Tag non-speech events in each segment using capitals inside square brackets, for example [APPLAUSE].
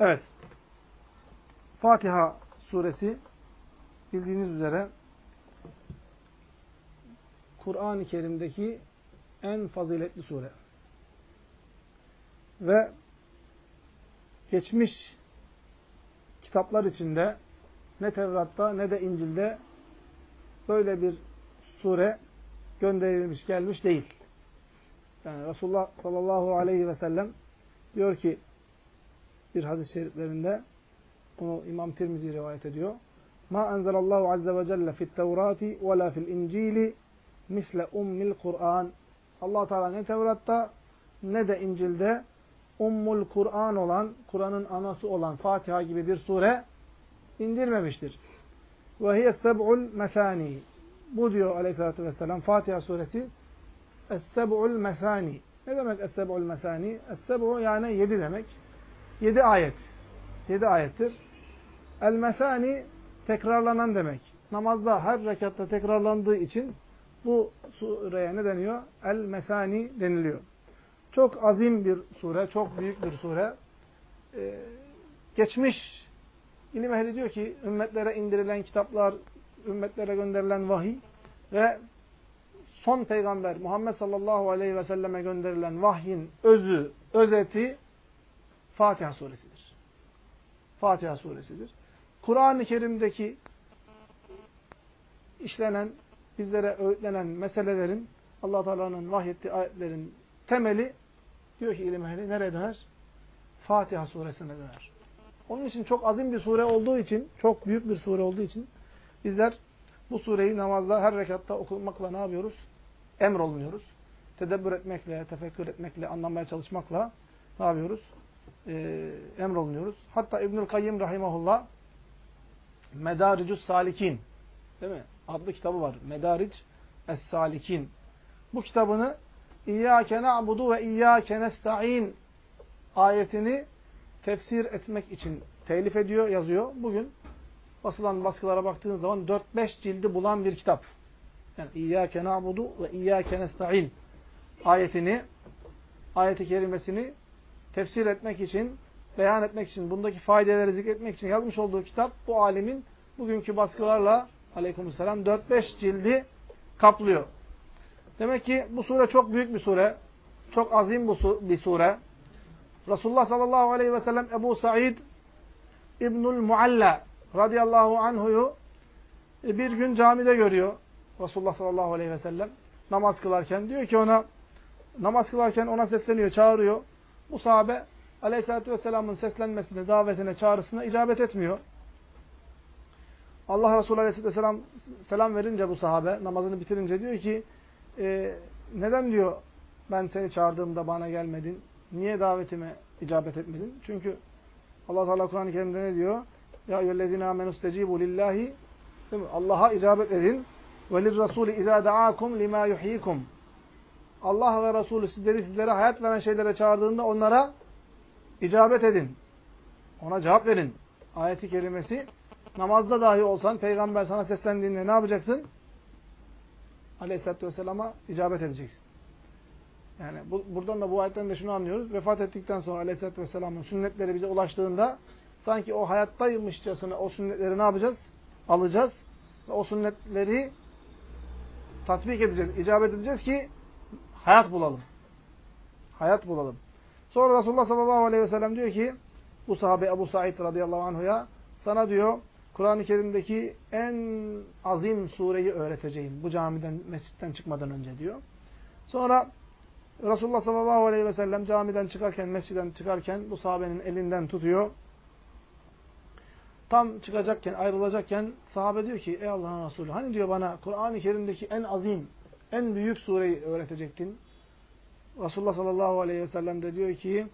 Evet. Fatiha suresi bildiğiniz üzere Kur'an-ı Kerim'deki en faziletli sure. Ve geçmiş kitaplar içinde ne Tevrat'ta ne de İncil'de böyle bir sure gönderilmiş, gelmiş değil. Yani Resulullah sallallahu aleyhi ve sellem diyor ki bir hadis-i şeriflerinde bunu İmam Tirmizi rivayet ediyor. Ma enzelallahu azze ve celle fit tevrati ve la fil incili misle ummil Kur'an. Allah Teala ne Tevrat'ta ne de İncil'de ummul Kur'an olan, Kur'an'ın anası olan Fatiha gibi bir sure indirmemiştir. Ve hiye seb'ul mesani. Bu diyor aleyhissalatü vesselam Fatiha suresi Es-seb'ul mesani. Ne demek Es-seb'ul mesani? Es-seb'u yani yedi demek. Yedi ayet. Yedi ayettir. El-mesani tekrarlanan demek. Namazda her rekatta tekrarlandığı için bu sureye ne deniyor? El-mesani deniliyor. Çok azim bir sure, çok büyük bir sure. Ee, geçmiş ilim ehli diyor ki ümmetlere indirilen kitaplar, ümmetlere gönderilen vahiy ve son peygamber Muhammed sallallahu aleyhi ve selleme gönderilen vahyin özü, özeti Fatiha suresidir. Fatiha suresidir. Kur'an-ı Kerim'deki işlenen, bizlere öğütlenen meselelerin allah Teala'nın vahyettiği ayetlerin temeli diyor ki ilim ehli nereye döner? Fatiha suresine döner. Onun için çok azim bir sure olduğu için, çok büyük bir sure olduğu için bizler bu sureyi namazda her rekatta okumakla ne yapıyoruz? Emrolunuyoruz. Tedebbür etmekle, tefekkür etmekle, anlamaya çalışmakla ne yapıyoruz? Ee, emrolunuyoruz. Hatta İbnül Kayyim Rahimahullah Medaricus Salikin değil mi? Adlı kitabı var. Medaric Es-Salikin. Bu kitabını İyyâke na'budu ve İyyâke nesta'in ayetini tefsir etmek için telif ediyor, yazıyor. Bugün basılan baskılara baktığınız zaman 4-5 cildi bulan bir kitap. Yani İyyâke na'budu ve İyyâke nesta'in ayetini, ayeti kerimesini tefsir etmek için, beyan etmek için, bundaki faydeleri zikretmek için yazmış olduğu kitap bu alimin bugünkü baskılarla aleykümselam 4-5 cildi kaplıyor. Demek ki bu sure çok büyük bir sure. Çok azim bir sure. Resulullah sallallahu aleyhi ve sellem Ebu Said İbnül Mualla radıyallahu anhuyu bir gün camide görüyor. Resulullah sallallahu aleyhi ve sellem namaz kılarken diyor ki ona namaz kılarken ona sesleniyor, çağırıyor. Bu sahabe aleyhissalatü vesselamın seslenmesine, davetine, çağrısına icabet etmiyor. Allah Resulü aleyhissalatü vesselam selam verince bu sahabe namazını bitirince diyor ki e, neden diyor ben seni çağırdığımda bana gelmedin? Niye davetime icabet etmedin? Çünkü Allah Teala Kur'an-ı Kerim'de ne diyor? Ya eyyühellezine amenu stecibu lillahi Allah'a icabet edin. Ve lirrasuli izâ da'akum limâ yuhyikum. Allah ve Resulü sizleri sizlere hayat veren şeylere çağırdığında onlara icabet edin. Ona cevap verin. Ayeti kerimesi namazda dahi olsan peygamber sana seslendiğinde ne yapacaksın? Aleyhisselatü Vesselam'a icabet edeceksin. Yani bu, buradan da bu ayetten de şunu anlıyoruz. Vefat ettikten sonra Aleyhisselatü Vesselam'ın sünnetleri bize ulaştığında sanki o hayattaymışçasına o sünnetleri ne yapacağız? Alacağız. Ve o sünnetleri tatbik edeceğiz, icabet edeceğiz ki hayat bulalım. Hayat bulalım. Sonra Resulullah sallallahu aleyhi ve sellem diyor ki bu sahabe Ebu Said radıyallahu anhuya sana diyor Kur'an-ı Kerim'deki en azim sureyi öğreteceğim. Bu camiden, mescitten çıkmadan önce diyor. Sonra Resulullah sallallahu aleyhi ve sellem camiden çıkarken, mesciden çıkarken bu sahabenin elinden tutuyor. Tam çıkacakken, ayrılacakken sahabe diyor ki ey Allah'ın Resulü hani diyor bana Kur'an-ı Kerim'deki en azim, en büyük sureyi öğretecektin. Resulullah sallallahu aleyhi ve sellem de diyor ki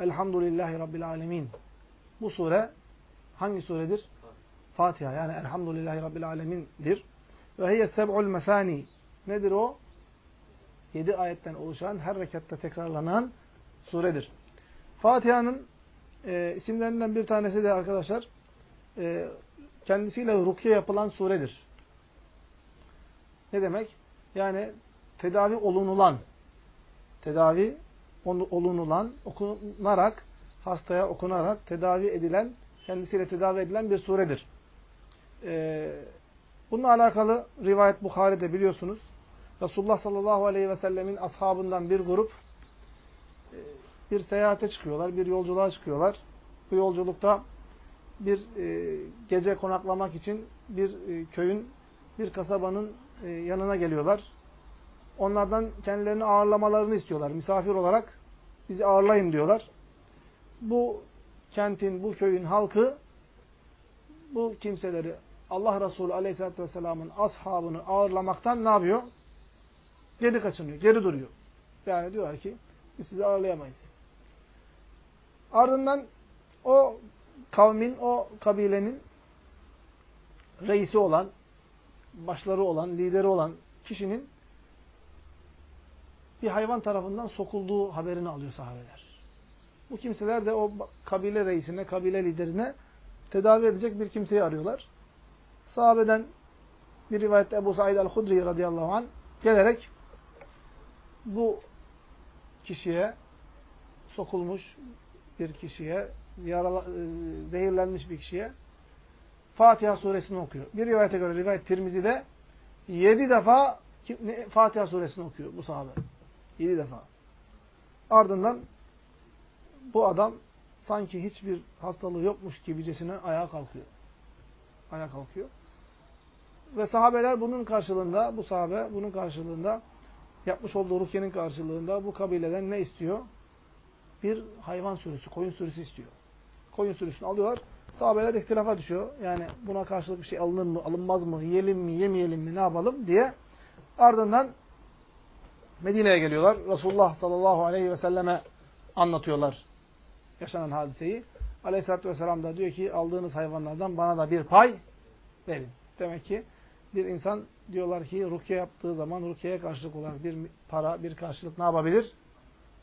Elhamdülillahi Rabbil alemin. Bu sure hangi suredir? Fatiha yani Elhamdülillahi Rabbil alemindir. Ve hiye seb'ul mesani. Nedir o? Yedi ayetten oluşan, her rekatta tekrarlanan suredir. Fatiha'nın e, isimlerinden bir tanesi de arkadaşlar e, kendisiyle rukiye yapılan suredir. Ne demek? Yani tedavi olunulan, tedavi olunulan, okunarak hastaya okunarak tedavi edilen, kendisiyle tedavi edilen bir suredir. Ee, bununla alakalı rivayet Bukhari'de biliyorsunuz. Resulullah sallallahu aleyhi ve sellemin ashabından bir grup e, bir seyahate çıkıyorlar, bir yolculuğa çıkıyorlar. Bu yolculukta bir e, gece konaklamak için bir e, köyün, bir kasabanın yanına geliyorlar. Onlardan kendilerini ağırlamalarını istiyorlar. Misafir olarak bizi ağırlayın diyorlar. Bu kentin, bu köyün halkı bu kimseleri Allah Resulü Aleyhisselatü Vesselam'ın ashabını ağırlamaktan ne yapıyor? Geri kaçınıyor, geri duruyor. Yani diyorlar ki biz sizi ağırlayamayız. Ardından o kavmin, o kabilenin reisi olan, başları olan, lideri olan kişinin bir hayvan tarafından sokulduğu haberini alıyor sahabeler. Bu kimseler de o kabile reisine, kabile liderine tedavi edecek bir kimseyi arıyorlar. Sahabeden bir rivayette Ebu Said el-Hudri radıyallahu anh gelerek bu kişiye sokulmuş bir kişiye, yarala, e, zehirlenmiş bir kişiye Fatiha suresini okuyor. Bir rivayete göre rivayet Tirmizi'de yedi defa Fatiha suresini okuyor bu sahabe. Yedi defa. Ardından bu adam sanki hiçbir hastalığı yokmuş gibicesine ayağa kalkıyor. Ayağa kalkıyor. Ve sahabeler bunun karşılığında, bu sahabe bunun karşılığında yapmış olduğu rukiyenin karşılığında bu kabileden ne istiyor? Bir hayvan sürüsü, koyun sürüsü istiyor. Koyun sürüsünü alıyorlar. Sahabeler ihtilafa düşüyor. Yani buna karşılık bir şey alınır mı, alınmaz mı, yiyelim mi, yemeyelim mi, ne yapalım diye. Ardından Medine'ye geliyorlar. Resulullah sallallahu aleyhi ve selleme anlatıyorlar yaşanan hadiseyi. Aleyhisselatü vesselam da diyor ki aldığınız hayvanlardan bana da bir pay verin. Demek ki bir insan diyorlar ki rukiye yaptığı zaman rukiye karşılık olarak bir para, bir karşılık ne yapabilir?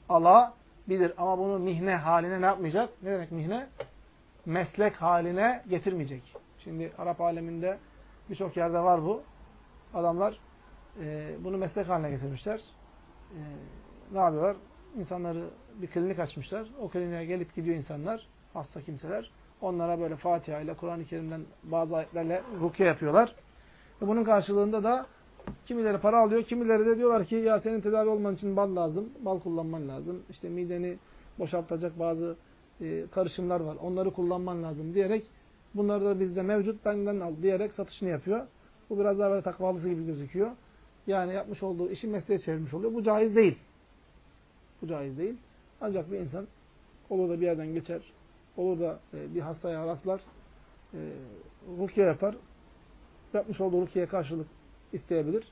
Alabilir. Ama bunu mihne haline ne yapmayacak? Ne demek mihne? Meslek haline getirmeyecek. Şimdi Arap aleminde birçok yerde var bu. Adamlar e, bunu meslek haline getirmişler. E, ne yapıyorlar? İnsanları bir klinik açmışlar. O kliniğe gelip gidiyor insanlar, hasta kimseler. Onlara böyle Fatiha ile Kur'an-ı Kerim'den bazı ayetlerle rukiye yapıyorlar. Ve bunun karşılığında da kimileri para alıyor, kimileri de diyorlar ki ya senin tedavi olman için bal lazım, bal kullanman lazım. İşte mideni boşaltacak bazı karışımlar var. Onları kullanman lazım diyerek bunları da bizde mevcut benden al diyerek satışını yapıyor. Bu biraz daha böyle takvalısı gibi gözüküyor. Yani yapmış olduğu işi mesleğe çevirmiş oluyor. Bu caiz değil. Bu caiz değil. Ancak bir insan olur da bir yerden geçer, olur da e, bir hastaya rastlar, e, rukiye yapar, yapmış olduğu rukiye karşılık isteyebilir.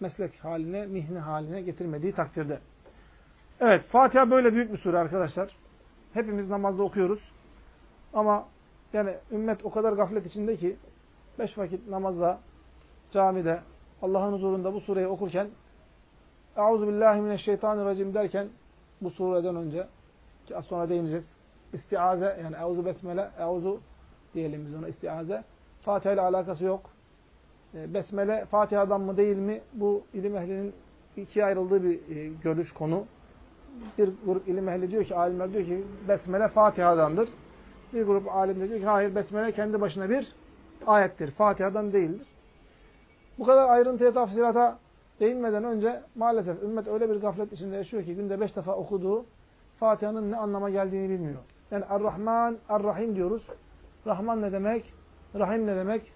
Meslek haline, mihne haline getirmediği takdirde. Evet, Fatiha böyle büyük bir sure arkadaşlar. Hepimiz namazda okuyoruz. Ama yani ümmet o kadar gaflet içinde ki beş vakit namazda, camide, Allah'ın huzurunda bu sureyi okurken Euzu billahi mineşşeytanirracim derken bu sureden önce ki az sonra değineceğiz. İstiaze yani euzu besmele, euzu diyelim biz ona istiaze. Fatiha ile alakası yok. E, besmele Fatiha'dan mı değil mi? Bu ilim ehlinin ikiye ayrıldığı bir e, görüş konu. Bir grup ilim ehli diyor ki, alimler diyor ki Besmele Fatiha'dandır. Bir grup alimler diyor ki hayır Besmele kendi başına bir ayettir. Fatiha'dan değildir. Bu kadar ayrıntıya, tafsirata değinmeden önce maalesef ümmet öyle bir gaflet içinde yaşıyor ki günde beş defa okuduğu Fatiha'nın ne anlama geldiğini bilmiyor. Yani Er-Rahman, Er-Rahim diyoruz. Rahman ne demek? Rahim ne demek?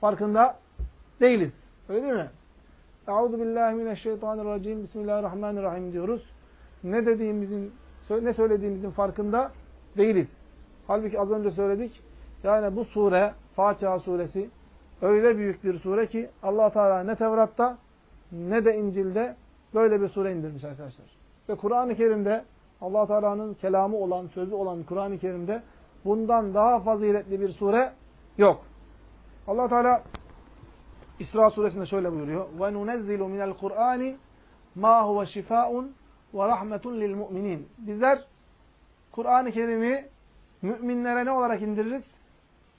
Farkında değiliz. Öyle değil mi? Euzu billahi mineşşeytanirracim. Bismillahirrahmanirrahim diyoruz. Ne dediğimizin, ne söylediğimizin farkında değiliz. Halbuki az önce söyledik. Yani bu sure, Fatiha suresi öyle büyük bir sure ki Allah Teala ne Tevrat'ta ne de İncil'de böyle bir sure indirmiş arkadaşlar. Ve Kur'an-ı Kerim'de Allah Teala'nın kelamı olan, sözü olan Kur'an-ı Kerim'de bundan daha faziletli bir sure yok. Allah Teala İsra suresinde şöyle buyuruyor. Nunezzilu minel Kur'ani ma huve şifaun ve rahmetun lil mu'minin. Bizler Kur'an-ı Kerim'i müminlere ne olarak indiririz?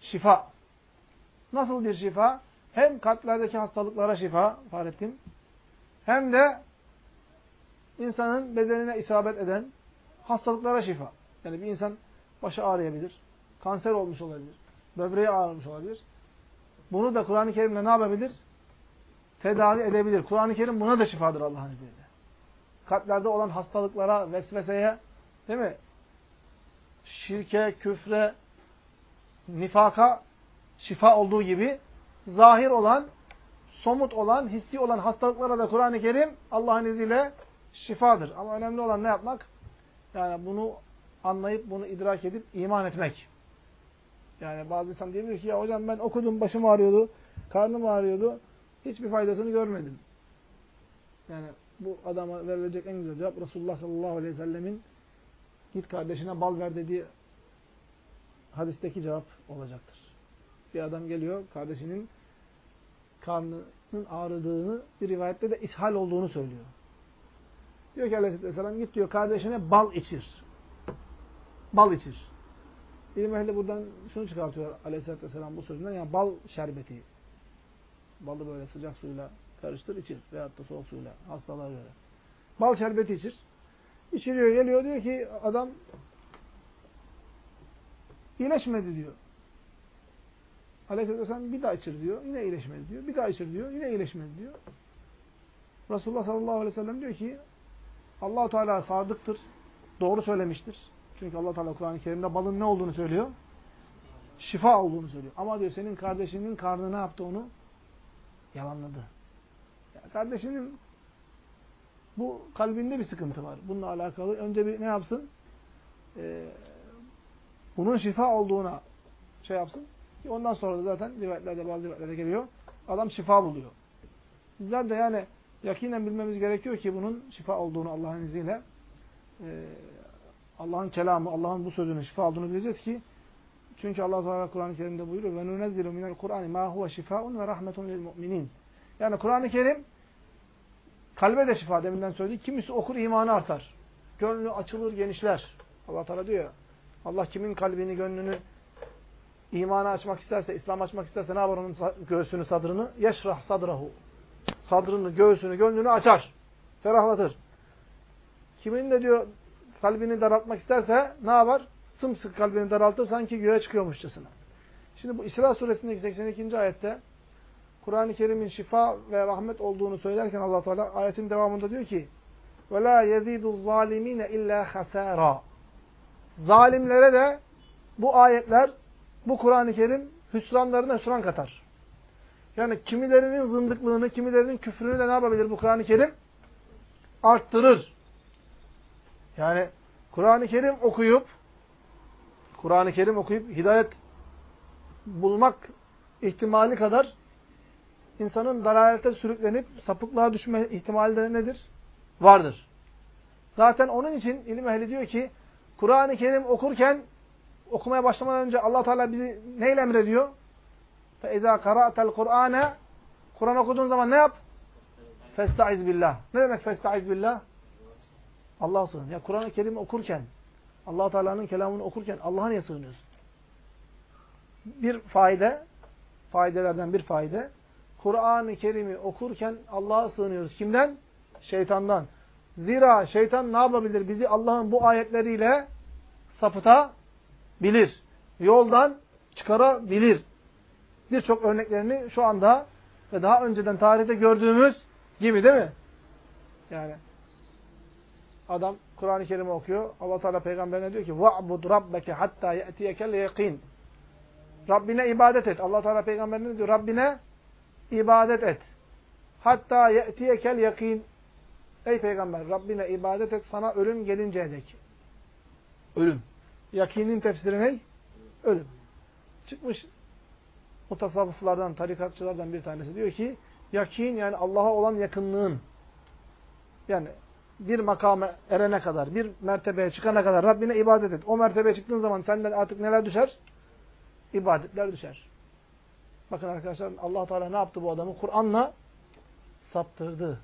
Şifa. Nasıl bir şifa? Hem kalplerdeki hastalıklara şifa, Fahrettin, hem de insanın bedenine isabet eden hastalıklara şifa. Yani bir insan başı ağrıyabilir, kanser olmuş olabilir, böbreği ağrımış olabilir. Bunu da Kur'an-ı Kerim'le ne yapabilir? Tedavi edebilir. Kur'an-ı Kerim buna da şifadır Allah'ın izniyle. Kalplerde olan hastalıklara, vesveseye, değil mi? Şirke, küfre, nifaka şifa olduğu gibi zahir olan, somut olan, hissi olan hastalıklara da Kur'an-ı Kerim Allah'ın izniyle şifadır. Ama önemli olan ne yapmak? Yani bunu anlayıp, bunu idrak edip iman etmek. Yani bazı insan diyebilir ki ya hocam ben okudum, başım ağrıyordu, karnım ağrıyordu. Hiçbir faydasını görmedim. Yani bu adama verilecek en güzel cevap Resulullah sallallahu aleyhi ve sellemin git kardeşine bal ver dediği hadisteki cevap olacaktır. Bir adam geliyor kardeşinin karnının ağrıdığını bir rivayette de ishal olduğunu söylüyor. Diyor ki aleyhisselam git diyor kardeşine bal içir. Bal içir. İlim ehli buradan şunu çıkartıyor aleyhisselatü vesselam bu sözünden. Yani bal şerbeti. Balı böyle sıcak suyla karıştır içir. Veyahut da soğuk suyla hastalığa göre. Bal şerbeti içir. İçiriyor geliyor diyor ki adam iyileşmedi diyor. Aleyhisselatü Vesselam bir daha içir diyor. Yine iyileşmedi diyor. Bir daha içir diyor. Yine iyileşmedi diyor. Resulullah sallallahu aleyhi ve sellem diyor ki allah Teala sadıktır. Doğru söylemiştir. Çünkü allah Teala Kur'an-ı Kerim'de balın ne olduğunu söylüyor? Şifa olduğunu söylüyor. Ama diyor senin kardeşinin karnı ne yaptı onu? Yalanladı. Kardeşinin bu kalbinde bir sıkıntı var. Bununla alakalı önce bir ne yapsın? Ee, bunun şifa olduğuna şey yapsın. Ki ondan sonra da zaten rivayetlerde bazı rivayetlerde geliyor. Adam şifa buluyor. Bizler de yani yakinen bilmemiz gerekiyor ki bunun şifa olduğunu Allah'ın izniyle e, Allah'ın kelamı, Allah'ın bu sözünün şifa olduğunu bileceğiz ki çünkü Allah Teala Kur'an-ı Kerim'de buyuruyor ve nunezzilu minel Kur'an ma huve şifaun ve rahmetun lil mu'minin. Yani Kur'an-ı Kerim kalbe de şifa deminden söyledi. Kimisi okur imanı artar. Gönlü açılır, genişler. Allah Teala diyor ya Allah kimin kalbini, gönlünü imanı açmak isterse, İslam açmak isterse ne yapar onun göğsünü, sadrını? Yeşrah sadrahu. Sadrını, göğsünü, gönlünü açar. Ferahlatır. Kimin de diyor kalbini daraltmak isterse ne yapar? Sımsıkı kalbini daraltır sanki göğe çıkıyormuşçasına. Şimdi bu İsra suresindeki 82. ayette Kur'an-ı Kerim'in şifa ve rahmet olduğunu söylerken Allah Teala ayetin devamında diyor ki: "Ve la yezidu zalimine illa hasara." Zalimlere de bu ayetler, bu Kur'an-ı Kerim hüsranlarına hüsran katar. Yani kimilerinin zındıklığını, kimilerinin küfrünü de ne yapabilir bu Kur'an-ı Kerim? Arttırır. Yani Kur'an-ı Kerim okuyup Kur'an-ı Kerim okuyup hidayet bulmak ihtimali kadar insanın dalalete sürüklenip sapıklığa düşme ihtimali de nedir? Vardır. Zaten onun için ilim ehli diyor ki Kur'an-ı Kerim okurken okumaya başlamadan önce Allah Teala bizi neyle emrediyor? Fe iza qara'tel Kur'an okuduğun zaman ne yap? Festaiz billah. Ne demek festaiz billah? Allah'a sığın. Ya Kur'an-ı Kerim okurken, allah Teala'nın kelamını okurken Allah'a niye sığınıyorsun? Bir faide, faydelerden bir faide, Kur'an-ı Kerim'i okurken Allah'a sığınıyoruz. Kimden? Şeytandan. Zira şeytan ne yapabilir? Bizi Allah'ın bu ayetleriyle sapıtabilir. Yoldan çıkarabilir. Birçok örneklerini şu anda ve daha önceden tarihte gördüğümüz gibi değil mi? Yani adam Kur'an-ı Kerim'i okuyor. Allah Teala peygamberine diyor ki: "Va'bud rabbeke hatta ye'tiyekel yakin." Rabbine ibadet et. Allah Teala peygamberine diyor: Rabbine ibadet et. Hatta ye'tiyekel yakin. Ey peygamber Rabbine ibadet et sana ölüm gelinceye dek. Ölüm. Yakinin tefsiri ne? Ölüm. Çıkmış mutasavvıflardan, tarikatçılardan bir tanesi diyor ki yakin yani Allah'a olan yakınlığın yani bir makame erene kadar, bir mertebeye çıkana kadar Rabbine ibadet et. O mertebeye çıktığın zaman senden artık neler düşer? İbadetler düşer. Bakın arkadaşlar allah Teala ne yaptı bu adamı? Kur'an'la saptırdı.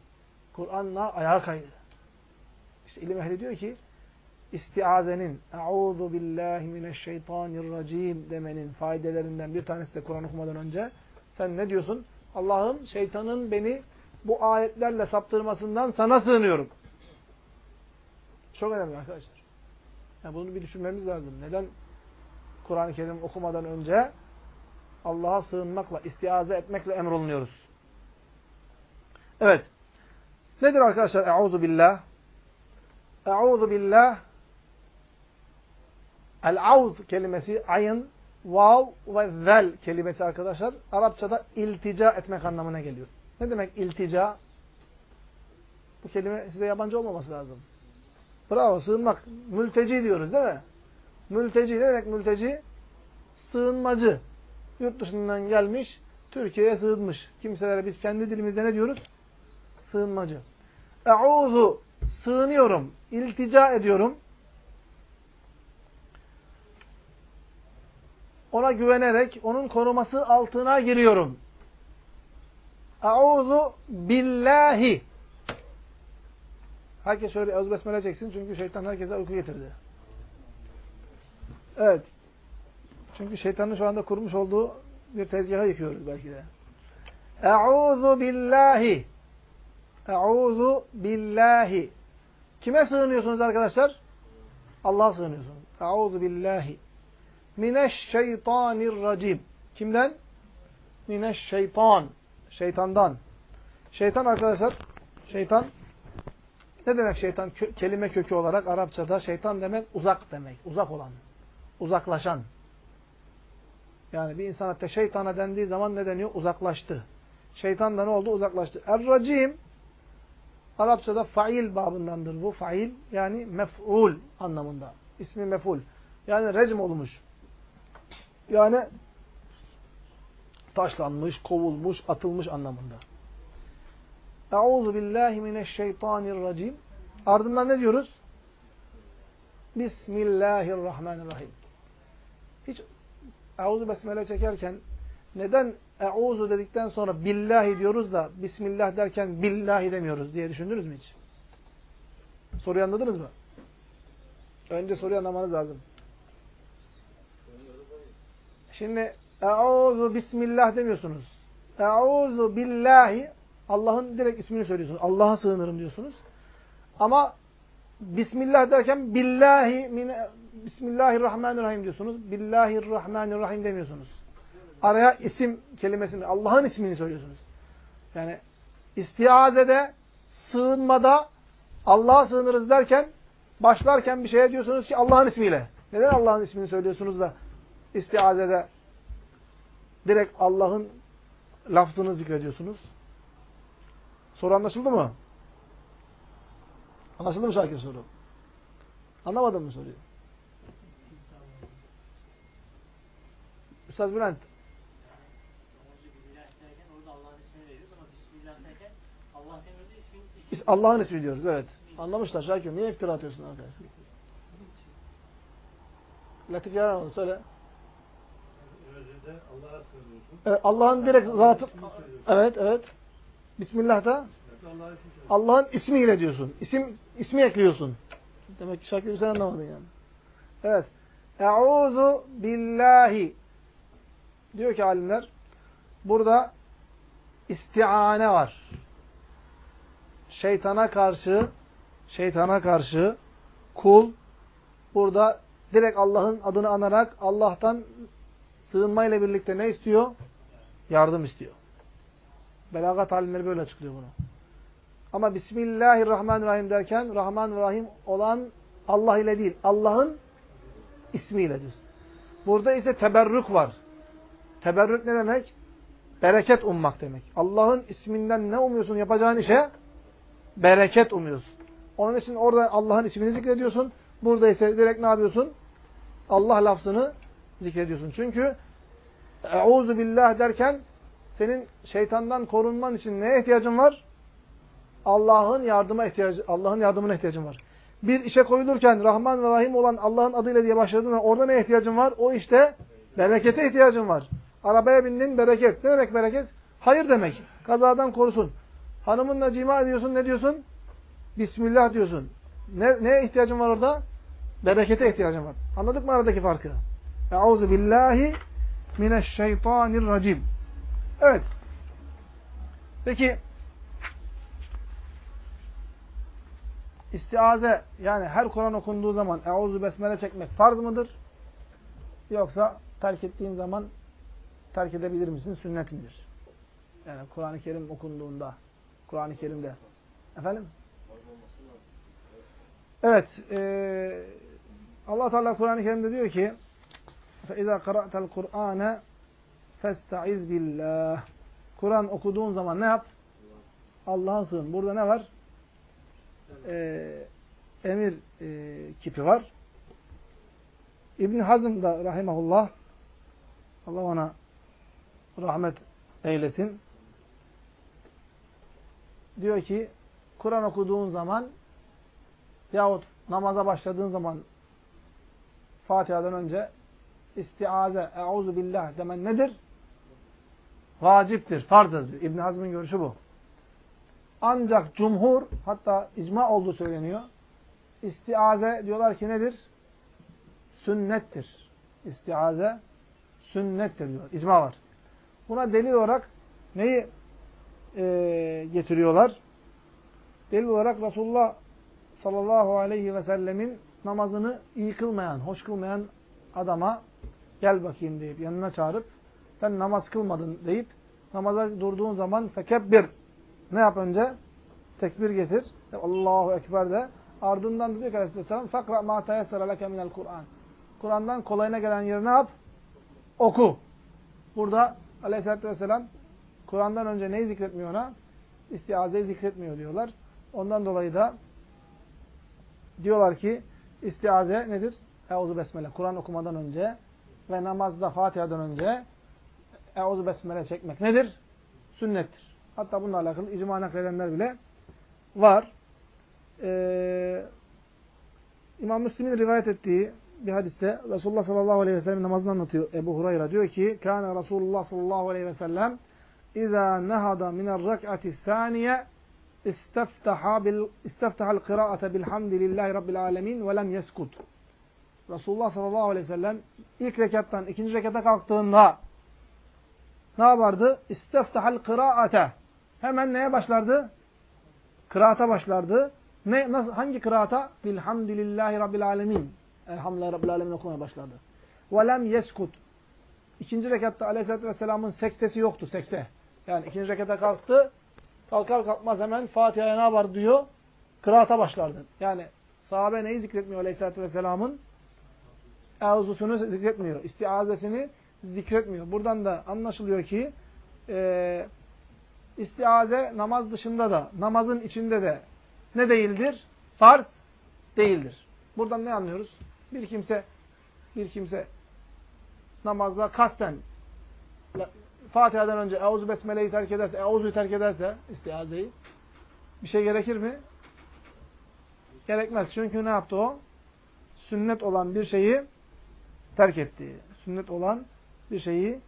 Kur'an'la ayağa kaydı. İşte ilim ehli diyor ki istiazenin e'udhu billahi mineşşeytanirracim demenin faydelerinden bir tanesi de Kur'an okumadan önce sen ne diyorsun? Allah'ım şeytanın beni bu ayetlerle saptırmasından sana sığınıyorum. Çok önemli arkadaşlar. Yani bunu bir düşünmemiz lazım. Neden Kur'an-ı Kerim okumadan önce Allah'a sığınmakla, istiaze etmekle emrolunuyoruz? Evet. Nedir arkadaşlar? Euzu billah. Euzu billah. El-avz kelimesi ayın, vav ve zel kelimesi arkadaşlar Arapçada iltica etmek anlamına geliyor. Ne demek iltica? Bu kelime size yabancı olmaması lazım. Bravo, sığınmak. Mülteci diyoruz değil mi? Mülteci ne demek mülteci? Sığınmacı. Yurt dışından gelmiş, Türkiye'ye sığınmış. Kimselere biz kendi dilimizde ne diyoruz? Sığınmacı. Eûzu, sığınıyorum, iltica ediyorum. Ona güvenerek, onun koruması altına giriyorum. Eûzu billahi. Herkes şöyle bir öz besmele çeksin çünkü şeytan herkese uyku getirdi. Evet. Çünkü şeytanın şu anda kurmuş olduğu bir tezgaha yıkıyoruz belki de. Eûzu billahi. Eûzu billahi. Kime sığınıyorsunuz arkadaşlar? Allah'a sığınıyorsunuz. Eûzu billahi. Mineşşeytanirracim. Kimden? Mineşşeytan. Şeytandan. Şeytan arkadaşlar, şeytan ne demek şeytan? Kelime kökü olarak Arapçada şeytan demek uzak demek. Uzak olan. Uzaklaşan. Yani bir insana şeytana dendiği zaman ne deniyor? Uzaklaştı. Şeytan da ne oldu? Uzaklaştı. Er-racim Arapçada fail babındandır bu. Fail yani mef'ul anlamında. İsmi mef'ul. Yani recm olmuş. Yani taşlanmış, kovulmuş, atılmış anlamında. Euzu billahi mineşşeytanirracim. Ardından ne diyoruz? Bismillahirrahmanirrahim. Hiç Euzu besmele çekerken neden Euzu dedikten sonra billahi diyoruz da Bismillah derken billahi demiyoruz diye düşündünüz mü hiç? Soruyu anladınız mı? Önce soruyu anlamanız lazım. Şimdi Euzu Bismillah demiyorsunuz. Euzu billahi Allah'ın direkt ismini söylüyorsunuz. Allah'a sığınırım diyorsunuz. Ama Bismillah derken billahi mine, Bismillahirrahmanirrahim diyorsunuz. Billahirrahmanirrahim demiyorsunuz. Araya isim kelimesini, Allah'ın ismini söylüyorsunuz. Yani istiazede, sığınmada Allah'a sığınırız derken başlarken bir şeye diyorsunuz ki Allah'ın ismiyle. Neden Allah'ın ismini söylüyorsunuz da istiazede direkt Allah'ın lafzını zikrediyorsunuz? Soru anlaşıldı mı? Anlaşıldı mı Şakir soru? Anlamadın mı soruyu? Üstad Bülent. Allah'ın ismi diyoruz evet. Anlamışlar Şakir. Niye iftira atıyorsun arkadaşlar? Latif Yaranoğlu söyle. Evet, Allah'ın direkt zatı... Evet, evet. Bismillah'ta Allah'ın ismiyle diyorsun. İsim ismi ekliyorsun. Demek ki Şakir sen anlamadın yani. Evet. Euzu billahi diyor ki alimler burada istiane var. Şeytana karşı şeytana karşı kul burada direkt Allah'ın adını anarak Allah'tan sığınmayla birlikte ne istiyor? Yardım istiyor. Belagat alimleri böyle açıklıyor bunu. Ama Bismillahirrahmanirrahim derken Rahman ve Rahim olan Allah ile değil, Allah'ın ismiyle diyorsun. Burada ise teberrük var. Teberrük ne demek? Bereket ummak demek. Allah'ın isminden ne umuyorsun yapacağın işe? Bereket umuyorsun. Onun için orada Allah'ın ismini zikrediyorsun. Burada ise direkt ne yapıyorsun? Allah lafzını zikrediyorsun. Çünkü Euzu billah derken senin şeytandan korunman için neye ihtiyacın var? Allah'ın yardıma ihtiyacı Allah'ın yardımına ihtiyacın var. Bir işe koyulurken Rahman ve Rahim olan Allah'ın adıyla diye başladığında orada ne ihtiyacın var? O işte berekete ihtiyacın var. Arabaya bindin bereket. Ne demek bereket? Hayır demek. Kazadan korusun. Hanımınla cima ediyorsun ne diyorsun? Bismillah diyorsun. Ne, neye ihtiyacın var orada? Berekete ihtiyacın var. Anladık mı aradaki farkı? Euzu billahi mineşşeytanirracim. Evet. Peki İstiaze yani her Kur'an okunduğu zaman Euzu Besmele çekmek farz mıdır? Yoksa terk ettiğin zaman terk edebilir misin? Sünnet midir? Yani Kur'an-ı Kerim okunduğunda, Kur'an-ı Kerim'de. Efendim? Evet. E, allah Teala Kur'an-ı Kerim'de diyor ki فَاِذَا قَرَأْتَ الْقُرْآنَ فَاسْتَعِذْ بِاللّٰهِ Kur'an okuduğun zaman ne yap? Allah'a sığın. Burada ne var? Ee, emir e, kipi var. İbn Hazm da rahimahullah Allah ona rahmet eylesin. Diyor ki Kur'an okuduğun zaman yahut namaza başladığın zaman Fatiha'dan önce istiaze, euzu billah demen nedir? Vaciptir, farzdır. İbn Hazm'ın görüşü bu. Ancak cumhur, hatta icma olduğu söyleniyor. İstiaze diyorlar ki nedir? Sünnettir. İstiaze sünnettir diyor. İcma var. Buna delil olarak neyi e, getiriyorlar? Delil olarak Resulullah sallallahu aleyhi ve sellemin namazını iyi kılmayan, hoş kılmayan adama gel bakayım deyip yanına çağırıp sen namaz kılmadın deyip namaza durduğun zaman fekebbir ne yap önce? Tekbir getir. Allahu Ekber de. Ardından diyor ki Aleyhisselam fakra ma teyessere leke minel Kur'an. Kur'an'dan kolayına gelen yeri ne yap? Oku. Burada Aleyhisselatü Vesselam Kur'an'dan önce neyi zikretmiyor ona? İstiazeyi zikretmiyor diyorlar. Ondan dolayı da diyorlar ki istiaze nedir? Euzu Besmele. Kur'an okumadan önce ve namazda Fatiha'dan önce Euzu Besmele çekmek nedir? Sünnettir. Hatta bununla alakalı icma nakledenler bile var. Ee, İmam Müslim'in rivayet ettiği bir hadiste Resulullah sallallahu aleyhi ve sellem namazını anlatıyor. Ebu Hurayra diyor ki Kâne Resulullah sallallahu aleyhi ve sellem İzâ nehada minel rak'ati sâniye isteftahal kıraate bilhamdülillahi rabbil alemin ve lem yeskut. Resulullah sallallahu aleyhi ve sellem ilk rekattan ikinci rekata kalktığında ne yapardı? İsteftahal kıraate. Hemen neye başlardı? Kıraata başlardı. Ne, nasıl, hangi kıraata? Bilhamdülillahi Rabbil alemin. Elhamdülillahi Rabbil alemin okumaya başlardı. Velem yeskut. İkinci rekatta aleyhissalatü vesselamın sektesi yoktu, sekte. Yani ikinci rekata kalktı, kalkar kalkmaz hemen Fatiha'ya ne yapar diyor? Kıraata başlardı. Yani sahabe neyi zikretmiyor aleyhissalatü vesselamın? Euzusunu zikretmiyor. İstiazesini zikretmiyor. Buradan da anlaşılıyor ki e, istiaze namaz dışında da, namazın içinde de ne değildir? Farz değildir. Buradan ne anlıyoruz? Bir kimse bir kimse namazda kasten Fatiha'dan önce Euzu Besmele'yi terk ederse, Euzu'yu terk ederse istiazeyi bir şey gerekir mi? Gerekmez. Çünkü ne yaptı o? Sünnet olan bir şeyi terk etti. Sünnet olan bir şeyi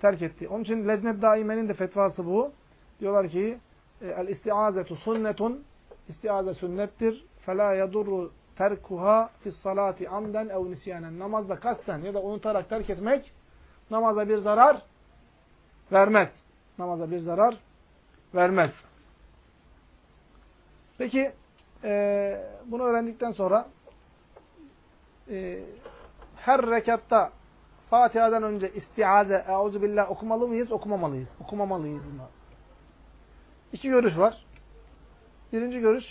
terk etti. Onun için Leznet Daime'nin de fetvası bu. Diyorlar ki e, el istiazetu sunnetun istiaze sünnettir. Fela yadurru terkuha fis salati amden ev nisyanen. Namazda kasten ya da unutarak terk etmek namaza bir zarar vermez. Namaza bir zarar vermez. Peki e, bunu öğrendikten sonra e, her rekatta Fatiha'dan önce istiaze, euzu billah okumalı mıyız, okumamalıyız? Okumamalıyız bunlar. İki görüş var. Birinci görüş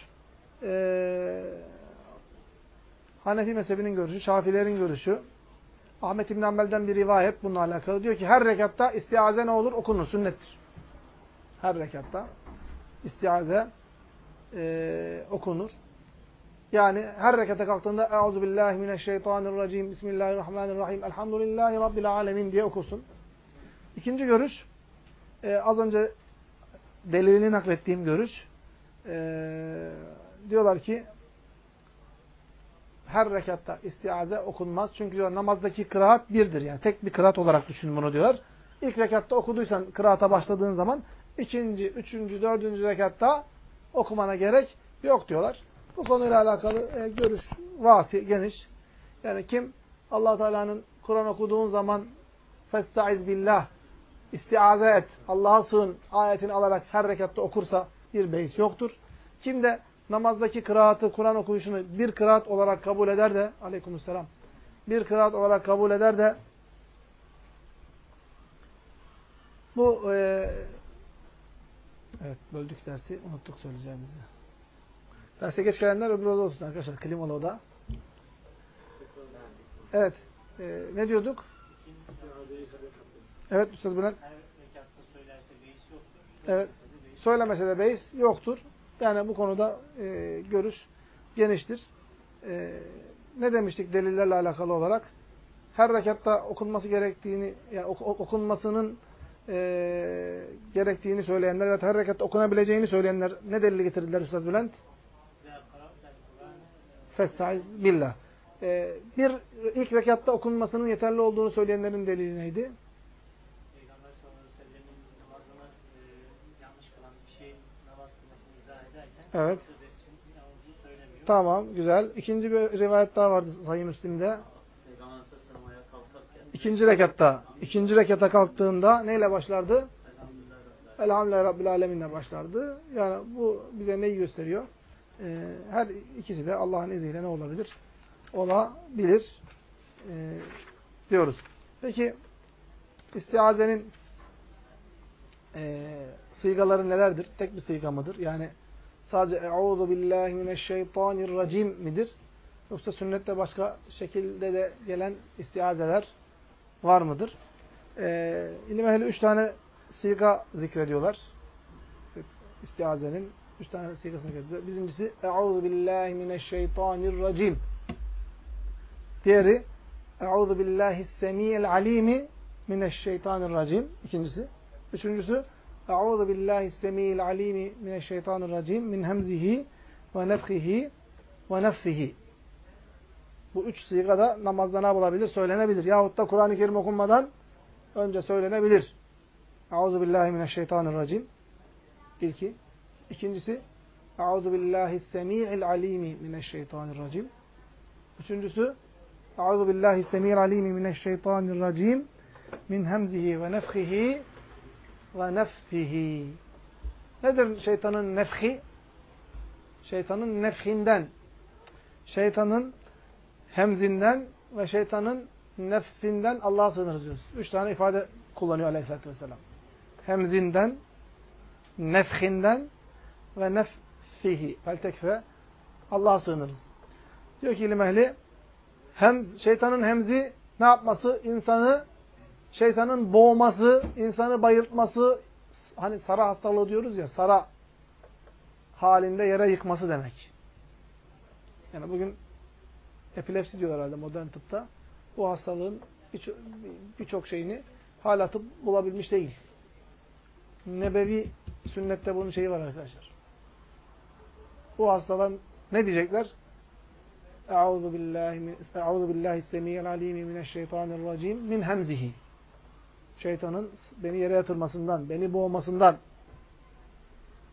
e, Hanefi mezhebinin görüşü, Şafilerin görüşü. Ahmet İbn Hanbel'den bir rivayet bununla alakalı. Diyor ki her rekatta istiaze ne olur? Okunur, sünnettir. Her rekatta istiaze e, okunur. Yani her rekata kalktığında Euzu billahi mineşşeytanirracim. Bismillahirrahmanirrahim. Elhamdülillahi rabbil alamin diye okursun. İkinci görüş e, az önce delilini naklettiğim görüş. E, diyorlar ki her rekatta istiaze okunmaz. Çünkü diyor namazdaki kıraat birdir. Yani tek bir kıraat olarak düşün bunu diyorlar. İlk rekatta okuduysan kıraata başladığın zaman ikinci, üçüncü, dördüncü rekatta okumana gerek yok diyorlar. Bu konuyla alakalı e, görüş vasi, geniş. Yani kim allah Teala'nın Kur'an okuduğun zaman festaiz billah istiaze et, Allah'a sığın ayetini alarak her rekatta okursa bir beis yoktur. Kim de namazdaki kıraatı, Kur'an okuyuşunu bir kıraat olarak kabul eder de aleykümselam bir kıraat olarak kabul eder de bu e, evet böldük dersi unuttuk söyleyeceğimizi. Derse geç gelenler öbür oda olsun arkadaşlar. Klimalı oda. Evet. E, ne diyorduk? Evet Üstad Bülent. Evet. Söylemese de beis yoktur. Yani bu konuda e, görüş geniştir. E, ne demiştik delillerle alakalı olarak? Her rekatta okunması gerektiğini, yani ok okunmasının e, gerektiğini söyleyenler ve her rekatta okunabileceğini söyleyenler ne delili getirdiler Üstad Bülent? Festaiz billah. E, bir ilk rekatta okunmasının yeterli olduğunu söyleyenlerin delili neydi? Peygamber sallallahu aleyhi ve sellemin namazını e, yanlış kılan kişi namaz kılmasını izah ederken Evet. Tamam, güzel. İkinci bir rivayet daha vardı Sahih Müslim'de. İkinci rekatta, ikinci rekata kalktığında neyle başlardı? Elhamdülillah Rabbil Alemin'le başlardı. Yani bu bize neyi gösteriyor? Ee, her ikisi de Allah'ın izniyle ne olabilir? Olabilir ee, diyoruz. Peki istiazenin ee, sigaları nelerdir? Tek bir siga mıdır? Yani sadece Euzu billahi mineşşeytanirracim midir? Yoksa sünnette başka şekilde de gelen istiazeler var mıdır? Ee, ilim ehli üç tane siga zikrediyorlar. İstiazenin üç tane sigasını zikrediyor. Birincisi Euzu billahi mineşşeytanirracim. Diğeri Euzu billahi semiyel alimi mineşşeytanirracim. İkincisi. Üçüncüsü Euzu billahi semiyel alimi mineşşeytanirracim min hemzihi ve nefhihi ve nefsihi. Bu üç siga da namazda ne yapılabilir? Söylenebilir. Yahut da Kur'an-ı Kerim okunmadan önce söylenebilir. Euzu billahi mineşşeytanirracim. İlki. İkincisi Euzu billahi semi'il alimi mineşşeytanirracim. Üçüncüsü Euzu billahi semi'il alimi mineşşeytanirracim min hemzihi ve nefhihi ve nefsihi. Nedir şeytanın nefhi? Şeytanın nefhinden, şeytanın hemzinden ve şeytanın nefsinden Allah'a sığınırız. Üç tane ifade kullanıyor aleyhissalatü vesselam. Hemzinden, nefhinden ve nefsihi. Feltekfe. Allah'a sığınırız. Diyor ki ilim ehli, hem, şeytanın hemzi ne yapması? İnsanı, şeytanın boğması, insanı bayıltması, hani sara hastalığı diyoruz ya, sara halinde yere yıkması demek. Yani bugün epilepsi diyorlar herhalde modern tıpta. Bu hastalığın birçok bir şeyini hala tıp bulabilmiş değil. Nebevi sünnette bunun şeyi var arkadaşlar. Bu hastalar ne diyecekler? Euzu billahi Euzu billahi semiyel alimi mineşşeytanirracim min hemzihi. Şeytanın beni yere yatırmasından, beni boğmasından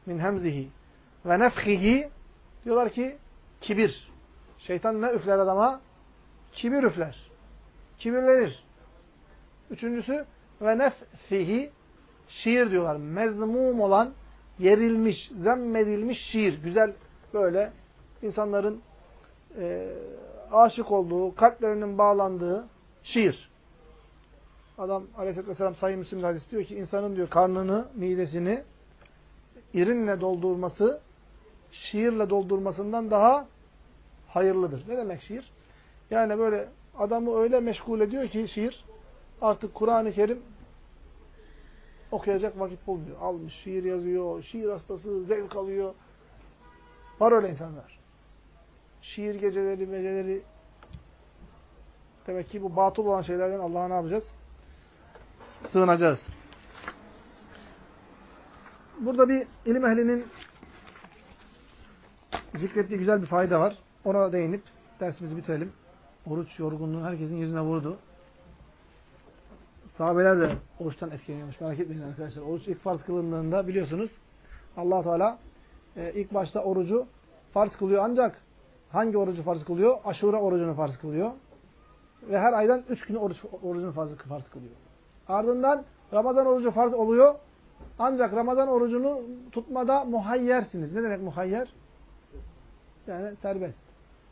min hemzihi ve nefhihi diyorlar ki kibir. Şeytan ne üfler adama? Kibir üfler. Kibirlenir. Üçüncüsü ve nefsihi şiir diyorlar. Mezmum olan, yerilmiş, zemmedilmiş şiir. Güzel böyle insanların e, aşık olduğu, kalplerinin bağlandığı şiir. Adam aleyhisselatü vesselam Sahih Müslim'de hadis diyor ki insanın diyor karnını, midesini irinle doldurması şiirle doldurmasından daha hayırlıdır. Ne demek şiir? Yani böyle adamı öyle meşgul ediyor ki şiir artık Kur'an-ı Kerim okuyacak vakit bulmuyor. Almış şiir yazıyor, şiir hastası, zevk alıyor. Var öyle insanlar. Şiir geceleri, geceleri demek ki bu batıl olan şeylerden Allah'a ne yapacağız? Sığınacağız. Burada bir ilim ehlinin zikrettiği güzel bir fayda var. Ona değinip dersimizi bitirelim. Oruç yorgunluğu herkesin yüzüne vurdu. Sahabeler de oruçtan etkileniyormuş. Merak etmeyin arkadaşlar. Oruç ilk farz kılındığında biliyorsunuz allah Teala e, ilk başta orucu farz kılıyor. Ancak hangi orucu farz kılıyor? Aşura orucunu farz kılıyor. Ve her aydan üç gün oruç, orucunu farz, farz kılıyor. Ardından Ramazan orucu farz oluyor. Ancak Ramazan orucunu tutmada muhayyersiniz. Ne demek muhayyer? Yani serbest.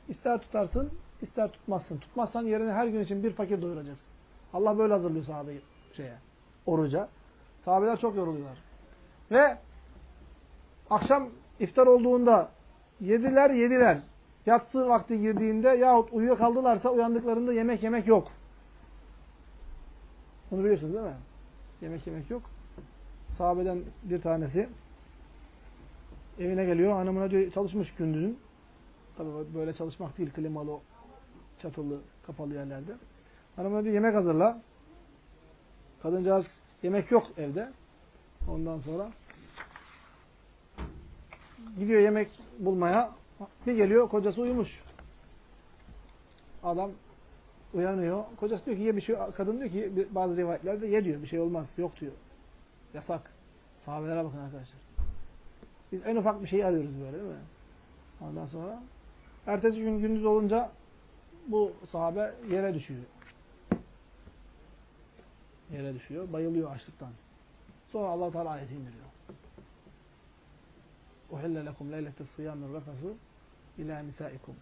İster tutarsın, ister tutmazsın. Tutmazsan yerine her gün için bir fakir doyuracaksın. Allah böyle hazırlıyor sahabeyi şeye, oruca. Sahabeler çok yoruluyorlar. Ve akşam iftar olduğunda yediler yediler. Yatsı vakti girdiğinde yahut uyuyakaldılarsa uyandıklarında yemek yemek yok. Bunu biliyorsunuz değil mi? Yemek yemek yok. Sahabeden bir tanesi evine geliyor. Hanımına diyor çalışmış gündüzün. Tabii böyle çalışmak değil klimalı, çatılı, kapalı yerlerde. Hanımına diyor yemek hazırla. Kadıncağız yemek yok evde. Ondan sonra gidiyor yemek bulmaya. Bir geliyor kocası uyumuş. Adam Uyanıyor. Kocası diyor ki ye bir şey. Kadın diyor ki bazı rivayetlerde ye diyor. Bir şey olmaz. Yok diyor. Yasak. Sahabelere bakın arkadaşlar. Biz en ufak bir şeyi arıyoruz böyle değil mi? Ondan sonra ertesi gün gündüz olunca bu sahabe yere düşüyor. Yere düşüyor. Bayılıyor açlıktan. Sonra Allah Teala ayeti indiriyor. Uhille lekum leylete sıyamir refası ila nisaikum.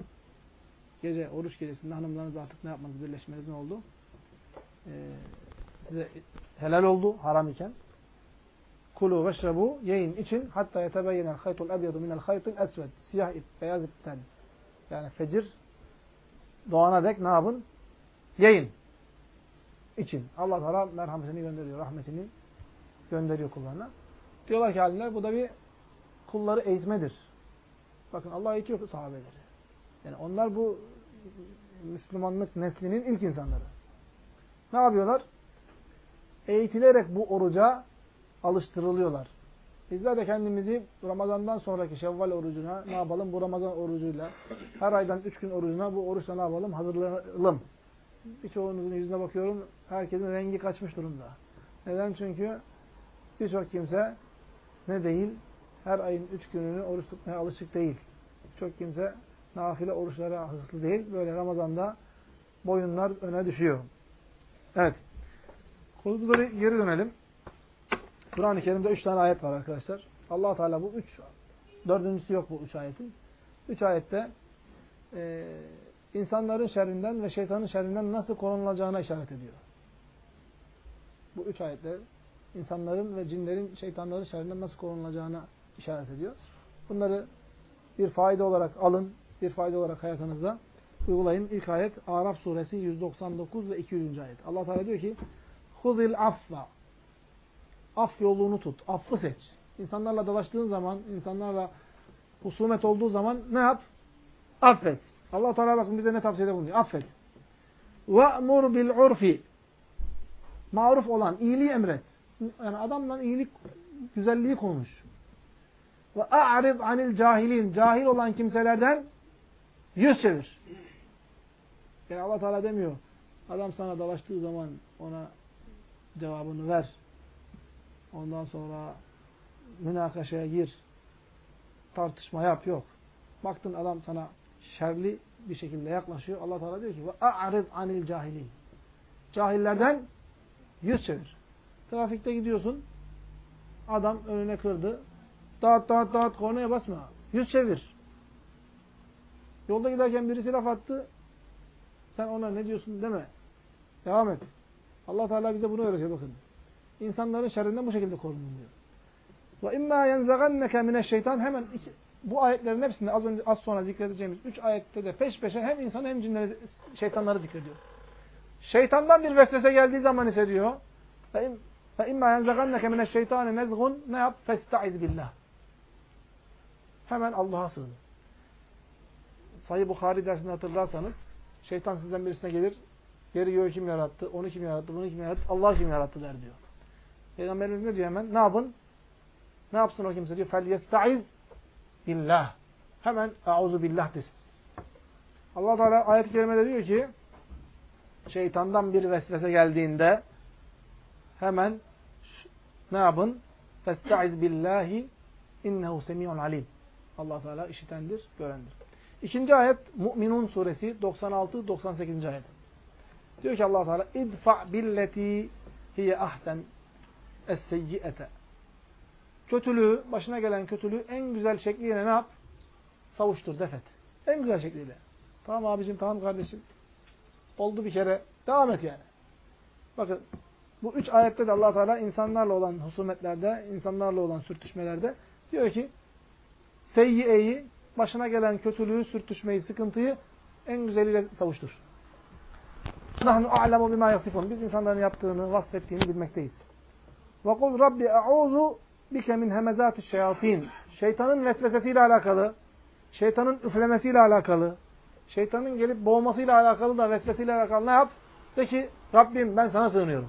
Gece, oruç gecesinde hanımlarınız artık ne yapmanız, birleşmeniz ne oldu? Ee, size helal oldu, haram iken. Kulu veşrebu, yiyin için hatta yetebeyyene haytul ebyadu minel haytul esved. Siyah ip, beyaz ipten. Yani fecir doğana dek ne yapın? Yiyin. için. Allah Teala merhametini gönderiyor, rahmetini gönderiyor kullarına. Diyorlar ki alimler bu da bir kulları eğitmedir. Bakın Allah eğitiyor sahabeleri. Yani onlar bu Müslümanlık neslinin ilk insanları. Ne yapıyorlar? Eğitilerek bu oruca alıştırılıyorlar. Bizler de kendimizi Ramazan'dan sonraki Şevval orucuna ne yapalım? Bu Ramazan orucuyla her aydan üç gün orucuna bu oruçla ne yapalım? Hazırlanalım. Birçoğunuzun yüzüne bakıyorum. Herkesin rengi kaçmış durumda. Neden? Çünkü birçok kimse ne değil? Her ayın üç gününü oruç tutmaya alışık değil. Çok kimse nafile oruçlara hırslı değil. Böyle Ramazan'da boyunlar öne düşüyor. Evet. Konumuza geri dönelim. Kur'an-ı Kerim'de üç tane ayet var arkadaşlar. allah Teala bu üç, dördüncüsü yok bu üç ayetin. Üç ayette e, insanların şerrinden ve şeytanın şerrinden nasıl korunulacağına işaret ediyor. Bu üç ayette insanların ve cinlerin, şeytanların şerrinden nasıl korunulacağına işaret ediyor. Bunları bir fayda olarak alın, bir fayda olarak hayatınızda uygulayın. İlk ayet Araf suresi 199 ve 200. ayet. Allah Teala diyor ki: "Huzil affa." Af yolunu tut, affı seç. İnsanlarla dalaştığın zaman, insanlarla husumet olduğu zaman ne yap? Affet. Allah Teala bakın bize ne tavsiyede bulunuyor. Affet. Ve'mur bil urfi. Maruf olan, iyiliği emret. Yani adamla iyilik, güzelliği konuş. Ve a'rid anil cahilin. Cahil olan kimselerden yüz çevir. Yani Allah Teala demiyor. Adam sana dalaştığı zaman ona cevabını ver. Ondan sonra münakaşaya gir. Tartışma yap. Yok. Baktın adam sana şerli bir şekilde yaklaşıyor. Allah Teala diyor ki وَاَعْرِضْ anil cahilin. Cahillerden yüz çevir. Trafikte gidiyorsun. Adam önüne kırdı. Dağıt dağıt dağıt kornaya basma. Yüz çevir. Yolda giderken birisi laf attı. Sen ona ne diyorsun deme. Devam et. Allah Teala bize bunu öğretiyor bakın. İnsanların şerrinden bu şekilde korunun diyor. Ve imma yenzaganneke mineşşeytan hemen iki, bu ayetlerin hepsinde az önce az sonra zikredeceğimiz üç ayette de peş peşe hem insan hem cinleri şeytanları zikrediyor. Şeytandan bir vesvese geldiği zaman ise diyor ve imma yenzaganneke mineşşeytani nezgun ne yap? Festaiz billah. Hemen Allah'a sığın. Sayı Bukhari dersinde hatırlarsanız şeytan sizden birisine gelir. Geri göğü kim yarattı? Onu kim yarattı? Bunu kim yarattı? Allah kim yarattı der diyor. Peygamberimiz ne diyor hemen? Ne yapın? Ne yapsın o kimse diyor? فَلْيَسْتَعِذْ billah. Hemen auzu billah desin. Allah Teala ayet-i kerimede diyor ki şeytandan bir vesvese geldiğinde hemen ne yapın? فَاسْتَعِذْ billahi innehu semiyun alim. Allah Teala işitendir, görendir. İkinci ayet Müminun suresi 96-98. ayet. Diyor ki Allah Teala idfa billeti hiye ahsen es-seyyi'ete. Kötülüğü, başına gelen kötülüğü en güzel şekliyle ne yap? Savuştur, defet. En güzel şekliyle. Tamam abicim, tamam kardeşim. Oldu bir kere. Devam et yani. Bakın bu üç ayette de allah Teala insanlarla olan husumetlerde, insanlarla olan sürtüşmelerde diyor ki seyyiyeyi, başına gelen kötülüğü, sürtüşmeyi, sıkıntıyı en güzeliyle savuştur. Nahnu a'lemu bima yasifun. Biz insanların yaptığını, vasfettiğini bilmekteyiz. Ve kul rabbi e'uzu bike min hemezati şeyatin. Şeytanın vesvesesiyle alakalı, şeytanın üflemesiyle alakalı, şeytanın gelip boğmasıyla alakalı da vesvesiyle alakalı ne yap? De ki Rabbim ben sana sığınıyorum.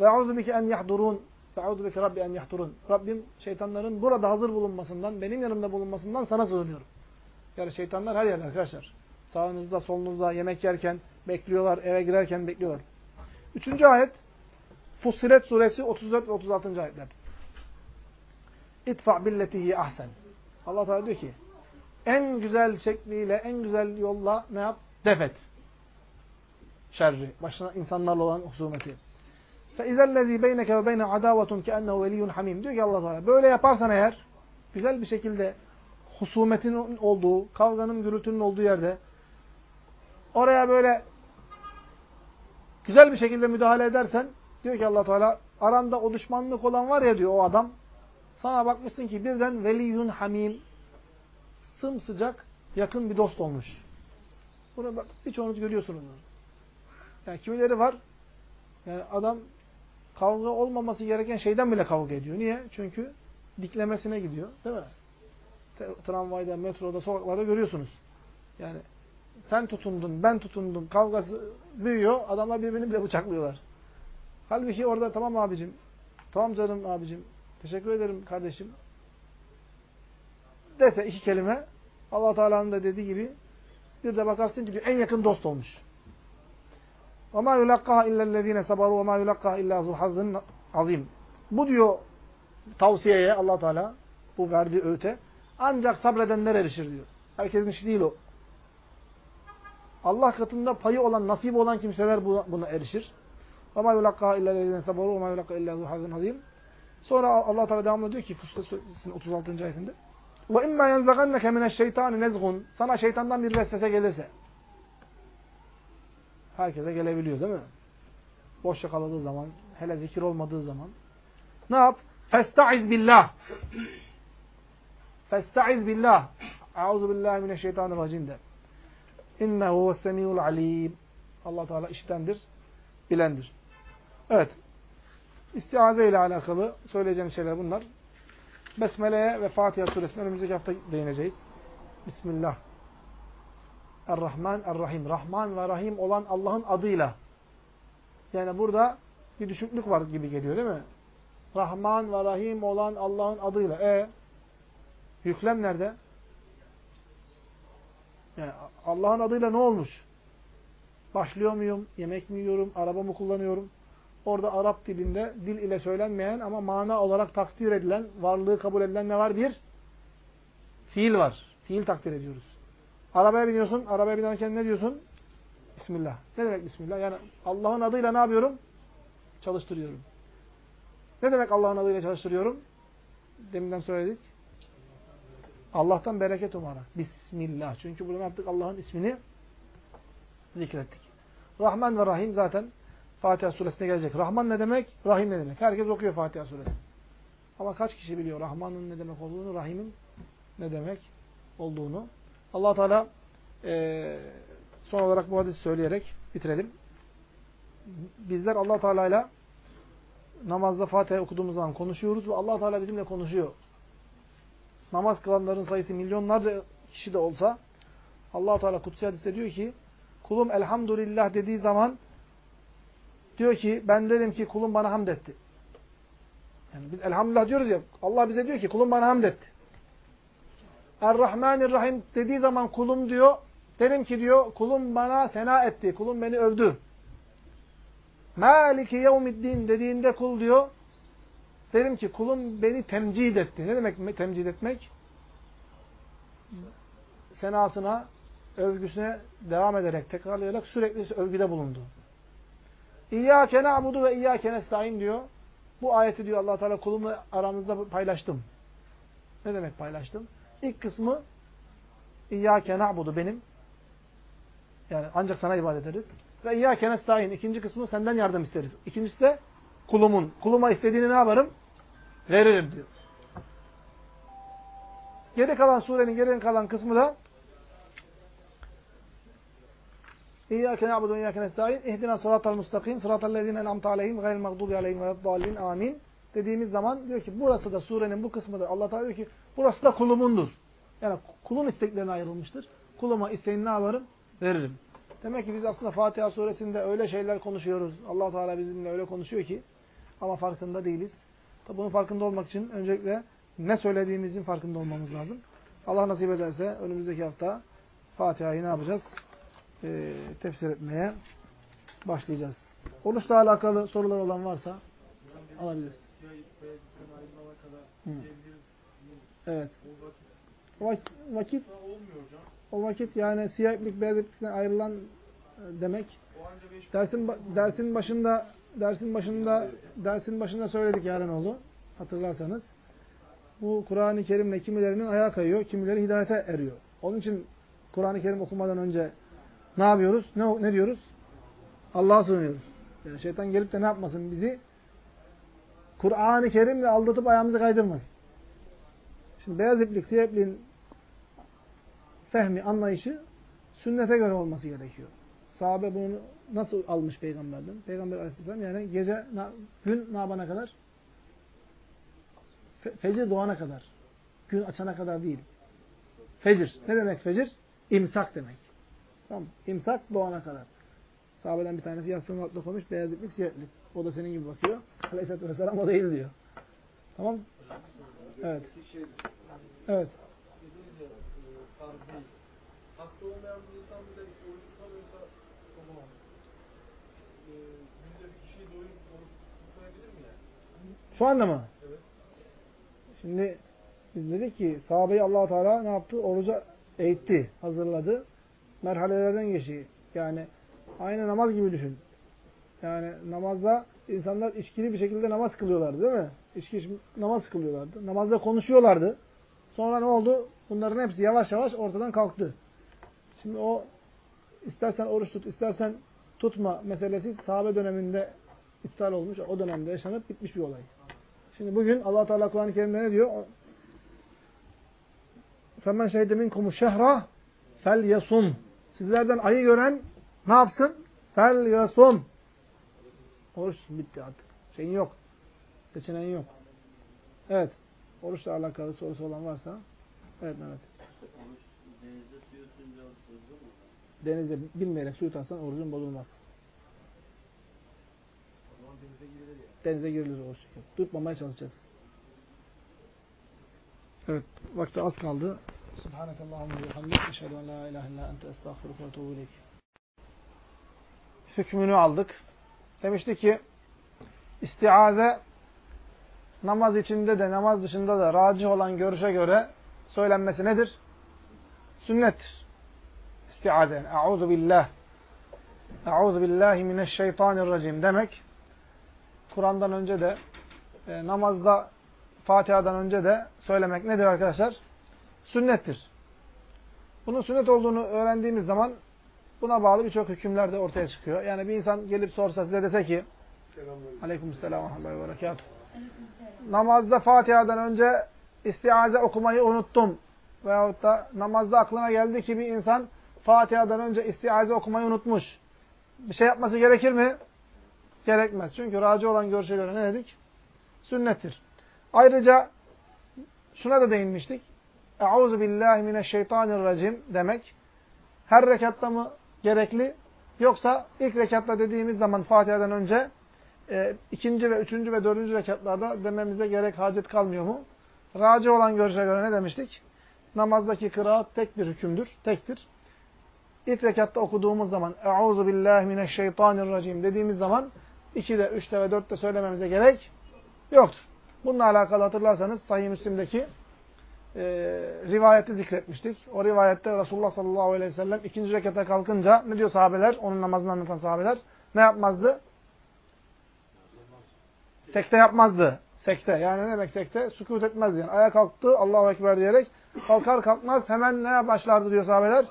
Ve e'uzu bike en yahdurun. E'uzu bike rabbi en yahdurun. Rabbim şeytanların burada hazır bulunmasından, benim yanımda bulunmasından sana sığınıyorum. Yani şeytanlar her yerde arkadaşlar. Sağınızda, solunuzda, yemek yerken bekliyorlar, eve girerken bekliyorlar. Üçüncü ayet Fussilet suresi 34 ve 36. ayetler. İtfa billetihi ahsen. Allah Teala diyor ki en güzel şekliyle, en güzel yolla ne yap? Defet. Şerri. Başına insanlarla olan husumeti. فَاِذَا الَّذ۪ي بَيْنَكَ وَبَيْنَ عَدَاوَةٌ كَأَنَّهُ وَلِيٌّ حَم۪يمٌ Diyor ki Allah Teala böyle yaparsan eğer güzel bir şekilde husumetin olduğu, kavganın, gürültünün olduğu yerde oraya böyle güzel bir şekilde müdahale edersen diyor ki allah Teala aranda o düşmanlık olan var ya diyor o adam sana bakmışsın ki birden veliyun hamim sımsıcak yakın bir dost olmuş. Bunu bak birçoğunuz görüyorsunuz. Yani kimileri var yani adam kavga olmaması gereken şeyden bile kavga ediyor. Niye? Çünkü diklemesine gidiyor. Değil mi? Tramvayda, metroda, sokaklarda görüyorsunuz. Yani sen tutundun, ben tutundum, kavgası büyüyor, adamlar birbirini bile bıçaklıyorlar. Halbuki orada tamam abicim, tamam canım abicim, teşekkür ederim kardeşim dese iki kelime, allah Teala'nın da dediği gibi bir de bakarsın ki en yakın dost olmuş. وَمَا يُلَقَّهَا اِلَّا الَّذ۪ينَ سَبَرُوا وَمَا يُلَقَّهَا اِلَّا ذُو حَظٍ azim. Bu diyor tavsiyeye allah Teala, bu verdiği öğüte, ancak sabredenler erişir diyor. Herkesin işi değil o. Allah katında payı olan, nasip olan kimseler buna erişir. وَمَا يُلَقَّهَا اِلَّا الَّذ۪ينَ سَبَرُوا وَمَا يُلَقَّهَا اِلَّا ذُو حَظٍ azim. Sonra allah Teala devam ediyor ki Fussilet Suresi'nin 36. ayetinde وَاِمَّا يَنْزَغَنَّكَ مِنَ الشَّيْطَانِ نَزْغٌ Sana şeytandan bir vesvese gelirse. herkese gelebiliyor değil mi? Boş yakaladığı zaman, hele zikir olmadığı zaman. Ne yap? Festa'iz billah. Festa'iz billah. Euzu billahi mineşşeytanirracim de. İnnehu semiul alim. Allah Teala işitendir, bilendir. Evet. İstiaze ile alakalı söyleyeceğim şeyler bunlar. Besmele'ye ve Fatiha suresine önümüzdeki hafta değineceğiz. Bismillah. Er-Rahman, Er-Rahim. Rahman ve Rahim olan Allah'ın adıyla. Yani burada bir düşüklük var gibi geliyor değil mi? Rahman ve Rahim olan Allah'ın adıyla. E yüklem nerede? Yani Allah'ın adıyla ne olmuş? Başlıyor muyum? Yemek mi yiyorum? Araba mı kullanıyorum? Orada Arap dilinde dil ile söylenmeyen ama mana olarak takdir edilen, varlığı kabul edilen ne var? Bir fiil var. Fiil takdir ediyoruz. Arabaya biniyorsun. Arabaya binerken ne diyorsun? Bismillah. Ne demek Bismillah? Yani Allah'ın adıyla ne yapıyorum? Çalıştırıyorum. Ne demek Allah'ın adıyla çalıştırıyorum? Deminden söyledik. Allah'tan bereket umarak. Bismillah. Çünkü burada ne yaptık? Allah'ın ismini zikrettik. Rahman ve Rahim zaten Fatiha suresine gelecek. Rahman ne demek? Rahim ne demek? Herkes okuyor Fatiha suresi. Ama kaç kişi biliyor Rahman'ın ne demek olduğunu, Rahim'in ne demek olduğunu? Allah Teala e, son olarak bu hadisi söyleyerek bitirelim. Bizler allah Teala ile namazda Fatiha okuduğumuz zaman konuşuyoruz ve allah Teala bizimle konuşuyor. Namaz kılanların sayısı milyonlarca kişi de olsa allah Teala kutsi hadiste diyor ki kulum elhamdülillah dediği zaman diyor ki ben dedim ki kulum bana hamd etti. Yani biz elhamdülillah diyoruz ya Allah bize diyor ki kulum bana hamd etti. Er-Rahmanir-Rahim dediği zaman kulum diyor dedim ki diyor kulum bana sena etti. Kulum beni övdü. Maliki yevmiddin dediğinde kul diyor dedim ki kulum beni temcid etti. Ne demek temcid etmek? Senasına, övgüsüne devam ederek, tekrarlayarak sürekli övgüde bulundu. İyyâke na'budu ve iyyâke nesta'in diyor. Bu ayeti diyor allah Teala kulumu aramızda paylaştım. Ne demek paylaştım? İlk kısmı İyyâke na'budu benim. Yani ancak sana ibadet ederiz. Ve İyyâke nestaîn. İkinci kısmı senden yardım isteriz. İkincisi de kulumun. Kuluma istediğini ne yaparım? Veririm diyor. Geri kalan surenin geri kalan kısmı da İyyâke na'budu ve iyyâke nestaîn. İhdina sıratal mustakim. Sıratal lezîne en'amte aleyhim gayril mağdubi aleyhim veleddâllin. Amin. Dediğimiz zaman diyor ki burası da surenin bu kısmı da Allah Teala diyor ki burası da kulumundur. Yani kulun isteklerine ayrılmıştır. Kuluma isteğini ne yaparım? Veririm. Demek ki biz aslında Fatiha suresinde öyle şeyler konuşuyoruz. allah Teala bizimle öyle konuşuyor ki ama farkında değiliz. Tabi bunun farkında olmak için öncelikle ne söylediğimizin farkında olmamız lazım. Allah nasip ederse önümüzdeki hafta Fatiha'yı ne yapacağız? Ee, tefsir etmeye başlayacağız. Oruçla alakalı sorular olan varsa alabiliriz. Evet. O vakit, vakit o vakit yani siyah iplik beyaz iplikten ayrılan e, demek. Dersin dersin başında dersin başında dersin başında söyledik yarın oldu. Hatırlarsanız. Bu Kur'an-ı Kerim'le kimilerinin ayağa kayıyor, kimileri hidayete eriyor. Onun için Kur'an-ı Kerim okumadan önce ne yapıyoruz? Ne, ne diyoruz? Allah'a sığınıyoruz. Yani şeytan gelip de ne yapmasın bizi? Kur'an-ı Kerim'le aldatıp ayağımızı kaydırmasın. Şimdi beyaz iplik, siyah ipliğin fehmi, anlayışı sünnete göre olması gerekiyor. Sahabe bunu nasıl almış peygamberden? Peygamber aleyhisselam yani gece, gün ne kadar? Fe, fecir doğana kadar. Gün açana kadar değil. Fecir. Ne demek fecir? İmsak demek. Tamam İmsak doğana kadar. Sahabeden bir tanesi yastığının altında koymuş. Beyaz iplik, siyah iplik. O da senin gibi bakıyor. [LAUGHS] Aleyhisselatü vesselam o değil diyor. Tamam Evet. Evet. Şu anda mı? Evet. Şimdi biz dedik ki sahabeyi allah Teala ne yaptı? Oruca eğitti, hazırladı. Merhalelerden geçti. Yani aynı namaz gibi düşün. Yani namazda insanlar içkili bir şekilde namaz kılıyorlardı değil mi? İçki namaz kılıyorlardı. Namazda konuşuyorlardı. Sonra ne oldu? Bunların hepsi yavaş yavaş ortadan kalktı. Şimdi o istersen oruç tut, istersen tutma meselesi sahabe döneminde iptal olmuş. O dönemde yaşanıp bitmiş bir olay. Şimdi bugün Allah Teala Kur'an-ı Kerim'de ne diyor? فَمَنْ شَهِدَ مِنْكُمُ الشَّهْرَ فَلْيَصُمْ Sizlerden ayı gören ne yapsın? Fel yasum. Oruç bitti artık. Şeyin yok. Seçeneğin yok. Evet. Oruçla alakalı sorusu olan varsa. Evet Mehmet. Denize bilmeyerek suyu atarsan orucun bozulmaz. denize girilir ya. Denize oruç. Tutmamaya çalışacaksın. Evet. Vakti az kaldı. Subhanakallahumma ve hamdik. Eşhedü en la ilahe illa ente estağfiruke ve etûbü. Hükmünü aldık. Demişti ki istiaze namaz içinde de namaz dışında da racih olan görüşe göre söylenmesi nedir? Sünnettir. İstiaze. Euzu billah. Euzu billahi mineşşeytanirracim demek. Kur'an'dan önce de e, namazda Fatiha'dan önce de söylemek nedir arkadaşlar? Sünnettir. Bunun sünnet olduğunu öğrendiğimiz zaman buna bağlı birçok hükümler de ortaya çıkıyor. Yani bir insan gelip sorsa size dese ki Aleykümselam ve berekatuhu. Namazda Fatiha'dan önce istiaze okumayı unuttum. Veyahut da namazda aklına geldi ki bir insan Fatiha'dan önce istiaze okumayı unutmuş. Bir şey yapması gerekir mi? Gerekmez. Çünkü raci olan görüşe göre ne dedik? Sünnettir. Ayrıca şuna da değinmiştik. Euzu billahi mineşşeytanirracim demek her rekatta mı gerekli yoksa ilk rekatta dediğimiz zaman Fatiha'dan önce e, ikinci ve üçüncü ve dördüncü rekatlarda dememize gerek hacet kalmıyor mu? Raci olan görüşe göre ne demiştik? Namazdaki kıraat tek bir hükümdür, tektir. İlk rekatta okuduğumuz zaman Euzu billahi mineşşeytanirracim dediğimiz zaman 2'de, 3'te ve 4'te söylememize gerek yoktur. Bununla alakalı hatırlarsanız Sahih Müslim'deki e, rivayeti zikretmiştik. O rivayette Resulullah sallallahu aleyhi ve sellem ikinci rekata kalkınca ne diyor sahabeler? Onun namazını anlatan sahabeler. Ne yapmazdı? Sekte yapmazdı. Sekte. Yani ne demek sekte? Sükut etmezdi. Yani ayağa kalktı Allahu Ekber diyerek Kalkar kalkmaz hemen ne başlardı diyor sahabeler?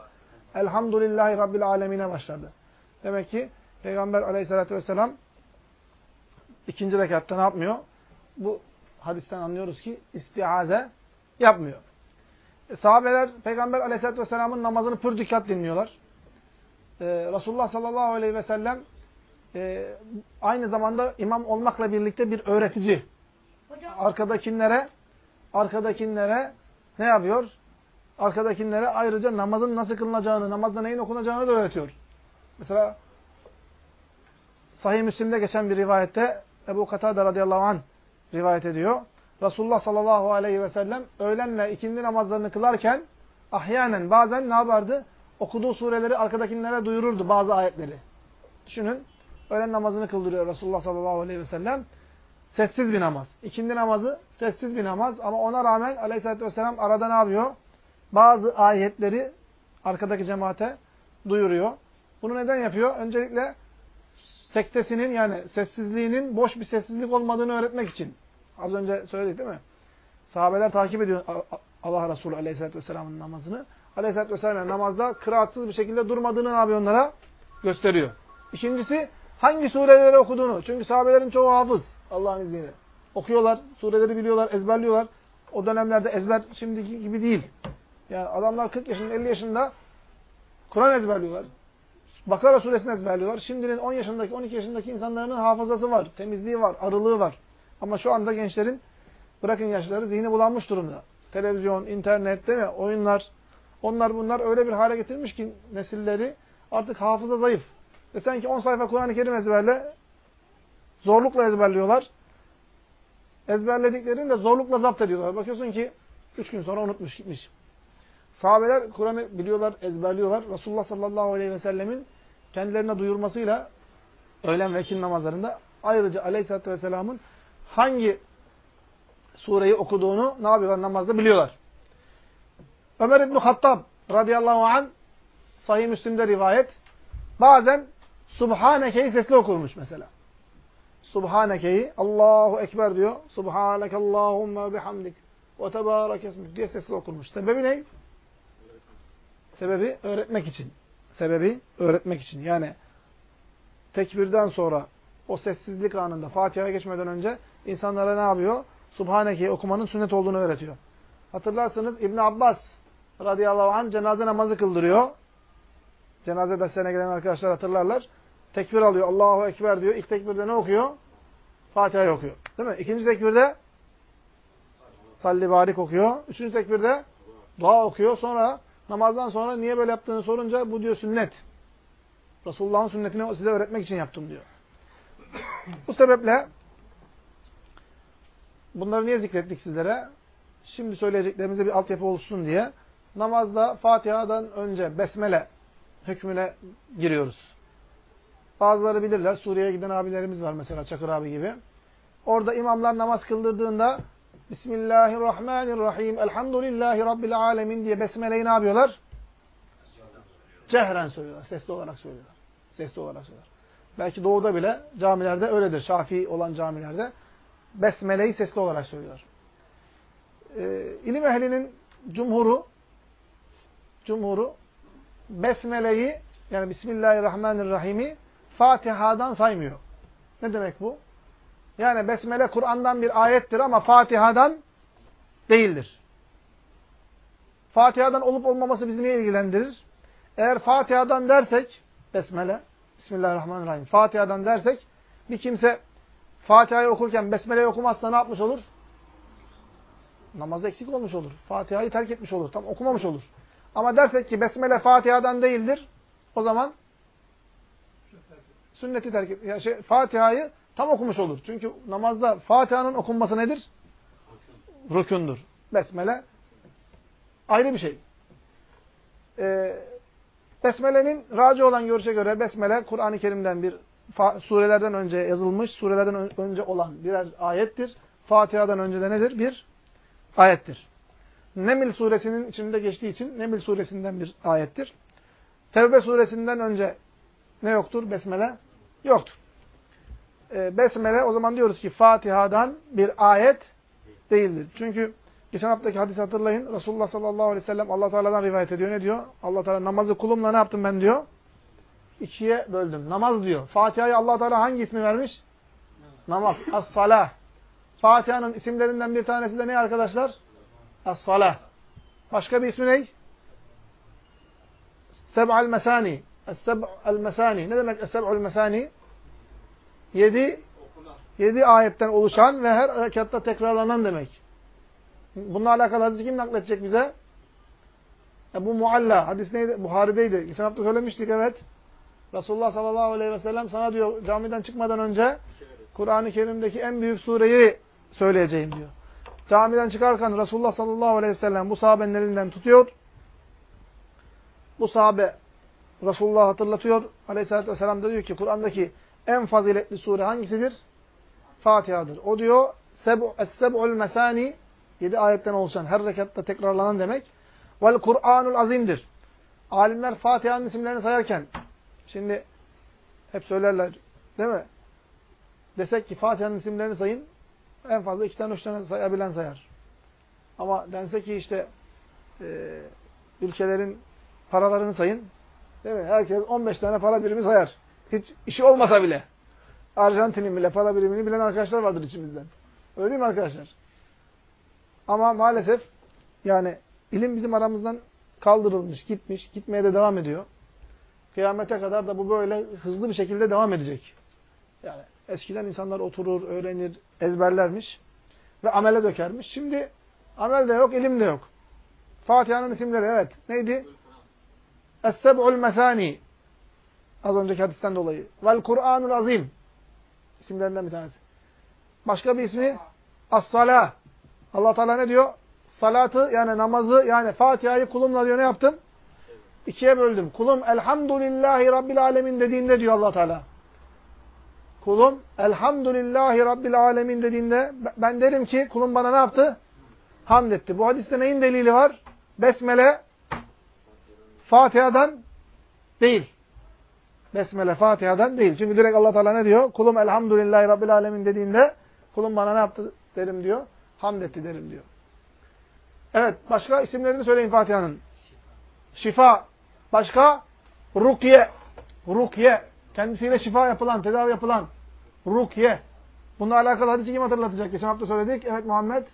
Elhamdülillahi Rabbil alemine başlardı. Demek ki Peygamber aleyhissalatü vesselam ikinci rekatta ne yapmıyor? Bu hadisten anlıyoruz ki istiaze yapmıyor. E, sahabeler Peygamber aleyhissalatü vesselamın namazını pür dikkat dinliyorlar. E, Resulullah sallallahu aleyhi ve sellem e, aynı zamanda imam olmakla birlikte bir öğretici. Arkadakilere arkadakilere ne yapıyor? Arkadakilere ayrıca namazın nasıl kılınacağını, namazda neyin okunacağını da öğretiyor. Mesela Sahih Müslim'de geçen bir rivayette Ebu Katade radıyallahu anh rivayet ediyor. Resulullah sallallahu aleyhi ve sellem öğlenle ikindi namazlarını kılarken ahyanen bazen ne yapardı? Okuduğu sureleri arkadakilere duyururdu bazı ayetleri. Düşünün öğlen namazını kıldırıyor Resulullah sallallahu aleyhi ve sellem. Sessiz bir namaz. İkindi namazı sessiz bir namaz ama ona rağmen aleyhissalatü vesselam arada ne yapıyor? Bazı ayetleri arkadaki cemaate duyuruyor. Bunu neden yapıyor? Öncelikle sektesinin yani sessizliğinin boş bir sessizlik olmadığını öğretmek için. Az önce söyledik değil mi? Sahabeler takip ediyor Allah Resulü Aleyhisselatü Vesselam'ın namazını. Aleyhisselatü Vesselam namazda kıraatsız bir şekilde durmadığını ne yapıyor onlara? Gösteriyor. İkincisi hangi sureleri okuduğunu. Çünkü sahabelerin çoğu hafız Allah'ın izniyle. Okuyorlar, sureleri biliyorlar, ezberliyorlar. O dönemlerde ezber şimdiki gibi değil. Yani adamlar 40 yaşında, 50 yaşında Kur'an ezberliyorlar. Bakara suresini ezberliyorlar. Şimdinin 10 yaşındaki, 12 yaşındaki insanların hafızası var, temizliği var, arılığı var. Ama şu anda gençlerin, bırakın yaşları, zihni bulanmış durumda. Televizyon, internet değil mi? Oyunlar, onlar bunlar öyle bir hale getirmiş ki nesilleri artık hafıza zayıf. Desen ki 10 sayfa Kur'an-ı Kerim ezberle, zorlukla ezberliyorlar. Ezberlediklerini de zorlukla zapt ediyorlar. Bakıyorsun ki 3 gün sonra unutmuş gitmiş. Sahabeler Kur'an'ı biliyorlar, ezberliyorlar. Resulullah sallallahu aleyhi ve sellemin kendilerine duyurmasıyla öğlen ve ikin namazlarında ayrıca aleyhissalatü vesselamın hangi sureyi okuduğunu ne yapıyorlar namazda biliyorlar. Ömer İbni Hattab radıyallahu an sahih Müslim'de rivayet bazen Subhaneke'yi sesli okurmuş mesela. Subhaneke'yi Allahu Ekber diyor. Subhanekallahumma bihamdik ve tebarek esmik diye sesli okurmuş. Sebebi ne? Sebebi öğretmek için. Sebebi öğretmek için. Yani tekbirden sonra o sessizlik anında Fatiha'ya geçmeden önce insanlara ne yapıyor? Subhaneke'yi okumanın sünnet olduğunu öğretiyor. Hatırlarsınız İbn Abbas radıyallahu anh cenaze namazı kıldırıyor. Cenaze derslerine gelen arkadaşlar hatırlarlar. Tekbir alıyor. Allahu Ekber diyor. İlk tekbirde ne okuyor? Fatiha'yı okuyor. Değil mi? İkinci tekbirde salli barik okuyor. Üçüncü tekbirde dua okuyor. Sonra namazdan sonra niye böyle yaptığını sorunca bu diyor sünnet. Resulullah'ın sünnetini size öğretmek için yaptım diyor. Bu sebeple bunları niye zikrettik sizlere? Şimdi söyleyeceklerimize bir altyapı olsun diye namazda Fatiha'dan önce Besmele hükmüne giriyoruz. Bazıları bilirler. Suriye'ye giden abilerimiz var mesela Çakır abi gibi. Orada imamlar namaz kıldırdığında Bismillahirrahmanirrahim Elhamdülillahi Rabbil alemin diye Besmele'yi ne yapıyorlar? Cehren söylüyorlar. Sesli olarak söylüyorlar. Sesli olarak söylüyorlar. Belki doğuda bile camilerde öyledir. Şafii olan camilerde Besmele'yi sesli olarak söylüyorlar. Ee, ilim ehlinin cumhuru cumhuru Besmele'yi yani Bismillahirrahmanirrahim'i Fatiha'dan saymıyor. Ne demek bu? Yani Besmele Kur'an'dan bir ayettir ama Fatiha'dan değildir. Fatiha'dan olup olmaması bizi niye ilgilendirir? Eğer Fatiha'dan dersek, Besmele, Bismillahirrahmanirrahim, Fatiha'dan dersek, bir kimse Fatiha'yı okurken Besmele'yi okumazsa ne yapmış olur? Namazı eksik olmuş olur. Fatiha'yı terk etmiş olur. Tam okumamış olur. Ama dersek ki Besmele Fatiha'dan değildir, o zaman sünneti terk et. Yani şey, Fatiha'yı tam okumuş olur. Çünkü namazda Fatiha'nın okunması nedir? Rükundur. Besmele ayrı bir şey. Ee, Besmele'nin raci olan görüşe göre Besmele Kur'an-ı Kerim'den bir surelerden önce yazılmış, surelerden önce olan birer ayettir. Fatiha'dan önce de nedir? Bir ayettir. Nemil suresinin içinde geçtiği için Nemil suresinden bir ayettir. Tevbe suresinden önce ne yoktur? Besmele yoktur. Ee, besmele o zaman diyoruz ki Fatiha'dan bir ayet değildir. Çünkü geçen haftaki hadisi hatırlayın. Resulullah sallallahu aleyhi ve sellem Allah Teala'dan rivayet ediyor. Ne diyor? Allah Teala namazı kulumla ne yaptım ben diyor? İkiye böldüm. Namaz diyor. Fatiha'yı Allah Teala hangi ismi vermiş? Namaz. As-salah. Fatiha'nın isimlerinden bir tanesi de ne arkadaşlar? As-salah. Başka bir ismi ne? Seb'al mesani. Es-seb'al mesani. Ne demek es-seb'al mesani? Yedi, yedi ayetten oluşan ve her rekatta tekrarlanan demek. Bununla alakalı hadisi kim nakledecek bize? E bu mualla. Hadis neydi? Buhari'deydi. Geçen hafta söylemiştik evet. Resulullah sallallahu aleyhi ve sellem sana diyor camiden çıkmadan önce Kur'an-ı Kerim'deki en büyük sureyi söyleyeceğim diyor. Camiden çıkarken Resulullah sallallahu aleyhi ve sellem bu sahabenin elinden tutuyor. Bu sahabe Resulullah hatırlatıyor. Aleyhisselatü vesselam da diyor ki Kur'an'daki en faziletli sure hangisidir? Fatiha'dır. O diyor Es-seb'ul mesani yedi ayetten oluşan her rekatta tekrarlanan demek. Vel Kur'anul azimdir. Alimler Fatiha'nın isimlerini sayarken şimdi hep söylerler değil mi? Desek ki Fatiha'nın isimlerini sayın en fazla iki tane üç tane sayabilen sayar. Ama dense ki işte e, ülkelerin paralarını sayın. Değil mi? Herkes 15 tane para birimi sayar. Hiç işi olmasa bile. Arjantin'in bile para birimini bilen arkadaşlar vardır içimizden. Öyle değil mi arkadaşlar? Ama maalesef yani ilim bizim aramızdan kaldırılmış, gitmiş, gitmeye de devam ediyor. Kıyamete kadar da bu böyle hızlı bir şekilde devam edecek. Yani eskiden insanlar oturur, öğrenir, ezberlermiş ve amele dökermiş. Şimdi amel de yok, ilim de yok. Fatiha'nın isimleri evet. Neydi? Es-seb'ul mesani. Az önceki hadisten dolayı. Vel Kur'anul azim. İsimlerinden bir tanesi. Başka bir ismi? As-salah. Allah Teala ne diyor? Salatı yani namazı yani Fatiha'yı kulumla diyor ne yaptım? İkiye böldüm. Kulum elhamdülillahi rabbil alemin dediğinde diyor Allah Teala. Kulum elhamdülillahi rabbil alemin dediğinde ben derim ki kulum bana ne yaptı? Hamd etti. Bu hadiste neyin delili var? Besmele Fatiha'dan değil. Besmele Fatiha'dan değil. Çünkü direkt Allah Teala ne diyor? Kulum elhamdülillahi rabbil alemin dediğinde kulum bana ne yaptı derim diyor. Hamd etti derim diyor. Evet. Başka isimlerini söyleyin Fatiha'nın. Şifa. Başka? Rukiye. Rukiye. Kendisiyle şifa yapılan, tedavi yapılan. Rukiye. Bununla alakalı hadisi kim hatırlatacak? Geçen hafta söyledik. Evet Muhammed.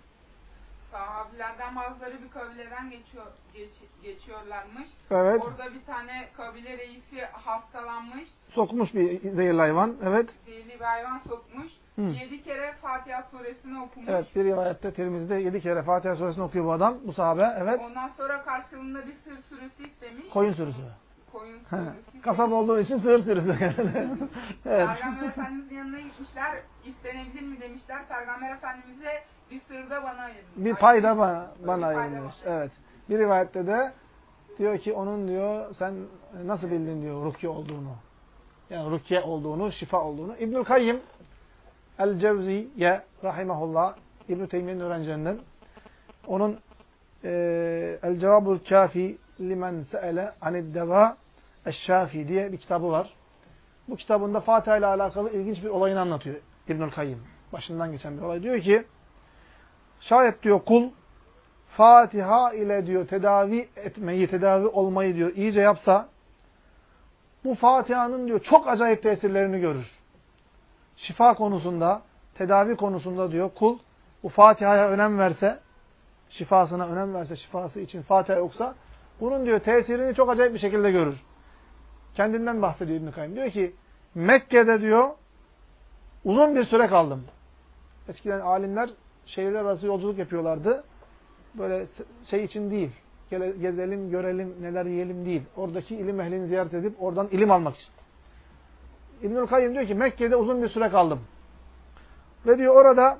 Sahabilerden bazıları bir kabileden geçiyor, geç, geçiyorlarmış. Evet. Orada bir tane kabile reisi hastalanmış. Sokmuş bir zehirli hayvan. Evet. Zehirli bir hayvan sokmuş. Hı. Yedi kere Fatiha suresini okumuş. Evet. Bir rivayette Tirmiz'de yedi kere Fatiha suresini okuyor bu adam. Bu sahabe. Evet. Ondan sonra karşılığında bir sır sürüsü istemiş. Koyun sürüsü. Koyun sürüsü. Kasap olduğu için sığır sürüsü. [LAUGHS] evet. Peygamber Efendimiz'in yanına gitmişler. İstenebilir mi demişler. Peygamber Efendimiz'e bir sır da bana ayırın. Bir pay da bana, bana bana. Evet. Bir rivayette de diyor ki onun diyor sen nasıl bildin diyor rukiye olduğunu. Yani rukiye olduğunu, şifa olduğunu. İbnül Kayyim El-Cevziye rahimahullah İbn-i Teymiye'nin öğrencilerinden onun e, El-Cevabul Kafi limen se'ele anid-deva eş-şafi diye bir kitabı var. Bu kitabında Fatiha ile alakalı ilginç bir olayını anlatıyor İbnül Kayyim. Başından geçen bir olay. Diyor ki şayet diyor kul Fatiha ile diyor tedavi etmeyi, tedavi olmayı diyor iyice yapsa bu Fatiha'nın diyor çok acayip tesirlerini görür. Şifa konusunda, tedavi konusunda diyor kul bu Fatiha'ya önem verse, şifasına önem verse, şifası için Fatiha yoksa bunun diyor tesirini çok acayip bir şekilde görür. Kendinden bahsediyor İbn Kayyim. Diyor ki Mekke'de diyor uzun bir süre kaldım. Eskiden alimler şehirler arası yolculuk yapıyorlardı. Böyle şey için değil. Gezelim, görelim, neler yiyelim değil. Oradaki ilim ehlini ziyaret edip oradan ilim almak için. İbnül Kayyim diyor ki Mekke'de uzun bir süre kaldım. Ve diyor orada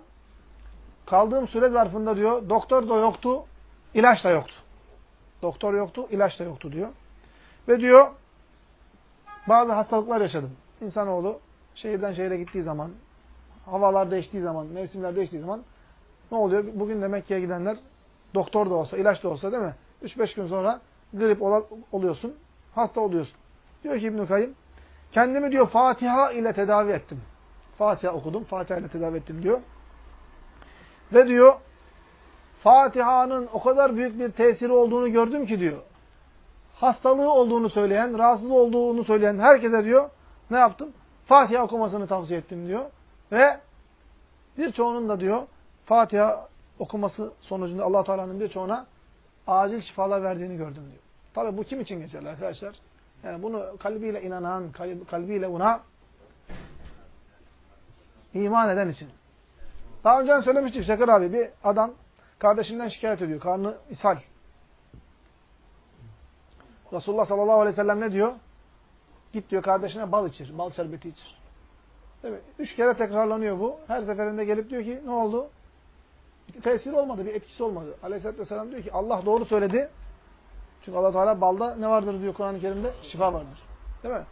kaldığım süre zarfında diyor doktor da yoktu, ilaç da yoktu. Doktor yoktu, ilaç da yoktu diyor. Ve diyor bazı hastalıklar yaşadım. İnsanoğlu şehirden şehire gittiği zaman, havalar değiştiği zaman, mevsimler değiştiği zaman ne oluyor? Bugün de Mekke'ye gidenler doktor da olsa, ilaç da olsa değil mi? 3-5 gün sonra grip oluyorsun, hasta oluyorsun. Diyor ki İbn-i kendimi diyor Fatiha ile tedavi ettim. Fatiha okudum, Fatiha ile tedavi ettim diyor. Ve diyor, Fatiha'nın o kadar büyük bir tesiri olduğunu gördüm ki diyor. Hastalığı olduğunu söyleyen, rahatsız olduğunu söyleyen herkese diyor ne yaptım? Fatiha okumasını tavsiye ettim diyor. Ve birçoğunun da diyor Fatiha okuması sonucunda allah Teala'nın birçoğuna acil şifalar verdiğini gördüm diyor. Tabi bu kim için geçerli arkadaşlar? Yani bunu kalbiyle inanan, kalbiyle buna iman eden için. Daha önce söylemiştik Şakir abi. Bir adam kardeşinden şikayet ediyor. Karnı ishal. Resulullah sallallahu aleyhi ve sellem ne diyor? Git diyor kardeşine bal içir. Bal şerbeti içir. Değil mi? Üç kere tekrarlanıyor bu. Her seferinde gelip diyor ki ne oldu? Bir tesir olmadı, bir etkisi olmadı. Aleyhisselatü vesselam diyor ki Allah doğru söyledi. Çünkü allah Teala balda ne vardır diyor Kur'an-ı Kerim'de? Şifa vardır. Değil mi?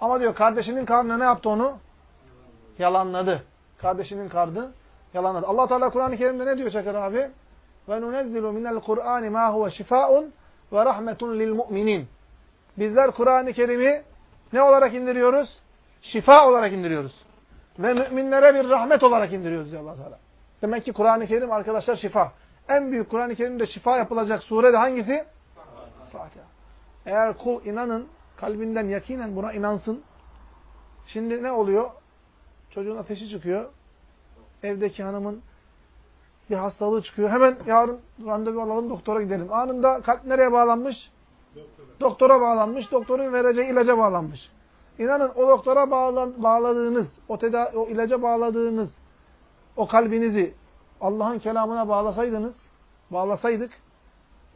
Ama diyor kardeşinin karnı ne yaptı onu? Yalanladı. Kardeşinin karnı yalanladı. allah Teala Kur'an-ı Kerim'de ne diyor Çakır abi? Kur'ani ma huve şifaun ve rahmetun lil mu'minin. Bizler Kur'an-ı Kerim'i ne olarak indiriyoruz? Şifa olarak indiriyoruz. Ve müminlere bir rahmet olarak indiriyoruz diyor allah Teala. Demek ki Kur'an-ı Kerim arkadaşlar şifa. En büyük Kur'an-ı Kerim'de şifa yapılacak sure de hangisi? Fatiha. Eğer kul inanın, kalbinden yakinen buna inansın. Şimdi ne oluyor? Çocuğun ateşi çıkıyor. Evdeki hanımın bir hastalığı çıkıyor. Hemen yarın randevu alalım doktora gidelim. Anında kalp nereye bağlanmış? Doktora, doktora bağlanmış. Doktorun vereceği ilaca bağlanmış. İnanın o doktora bağladığınız, o, o ilaca bağladığınız o kalbinizi Allah'ın kelamına bağlasaydınız, bağlasaydık,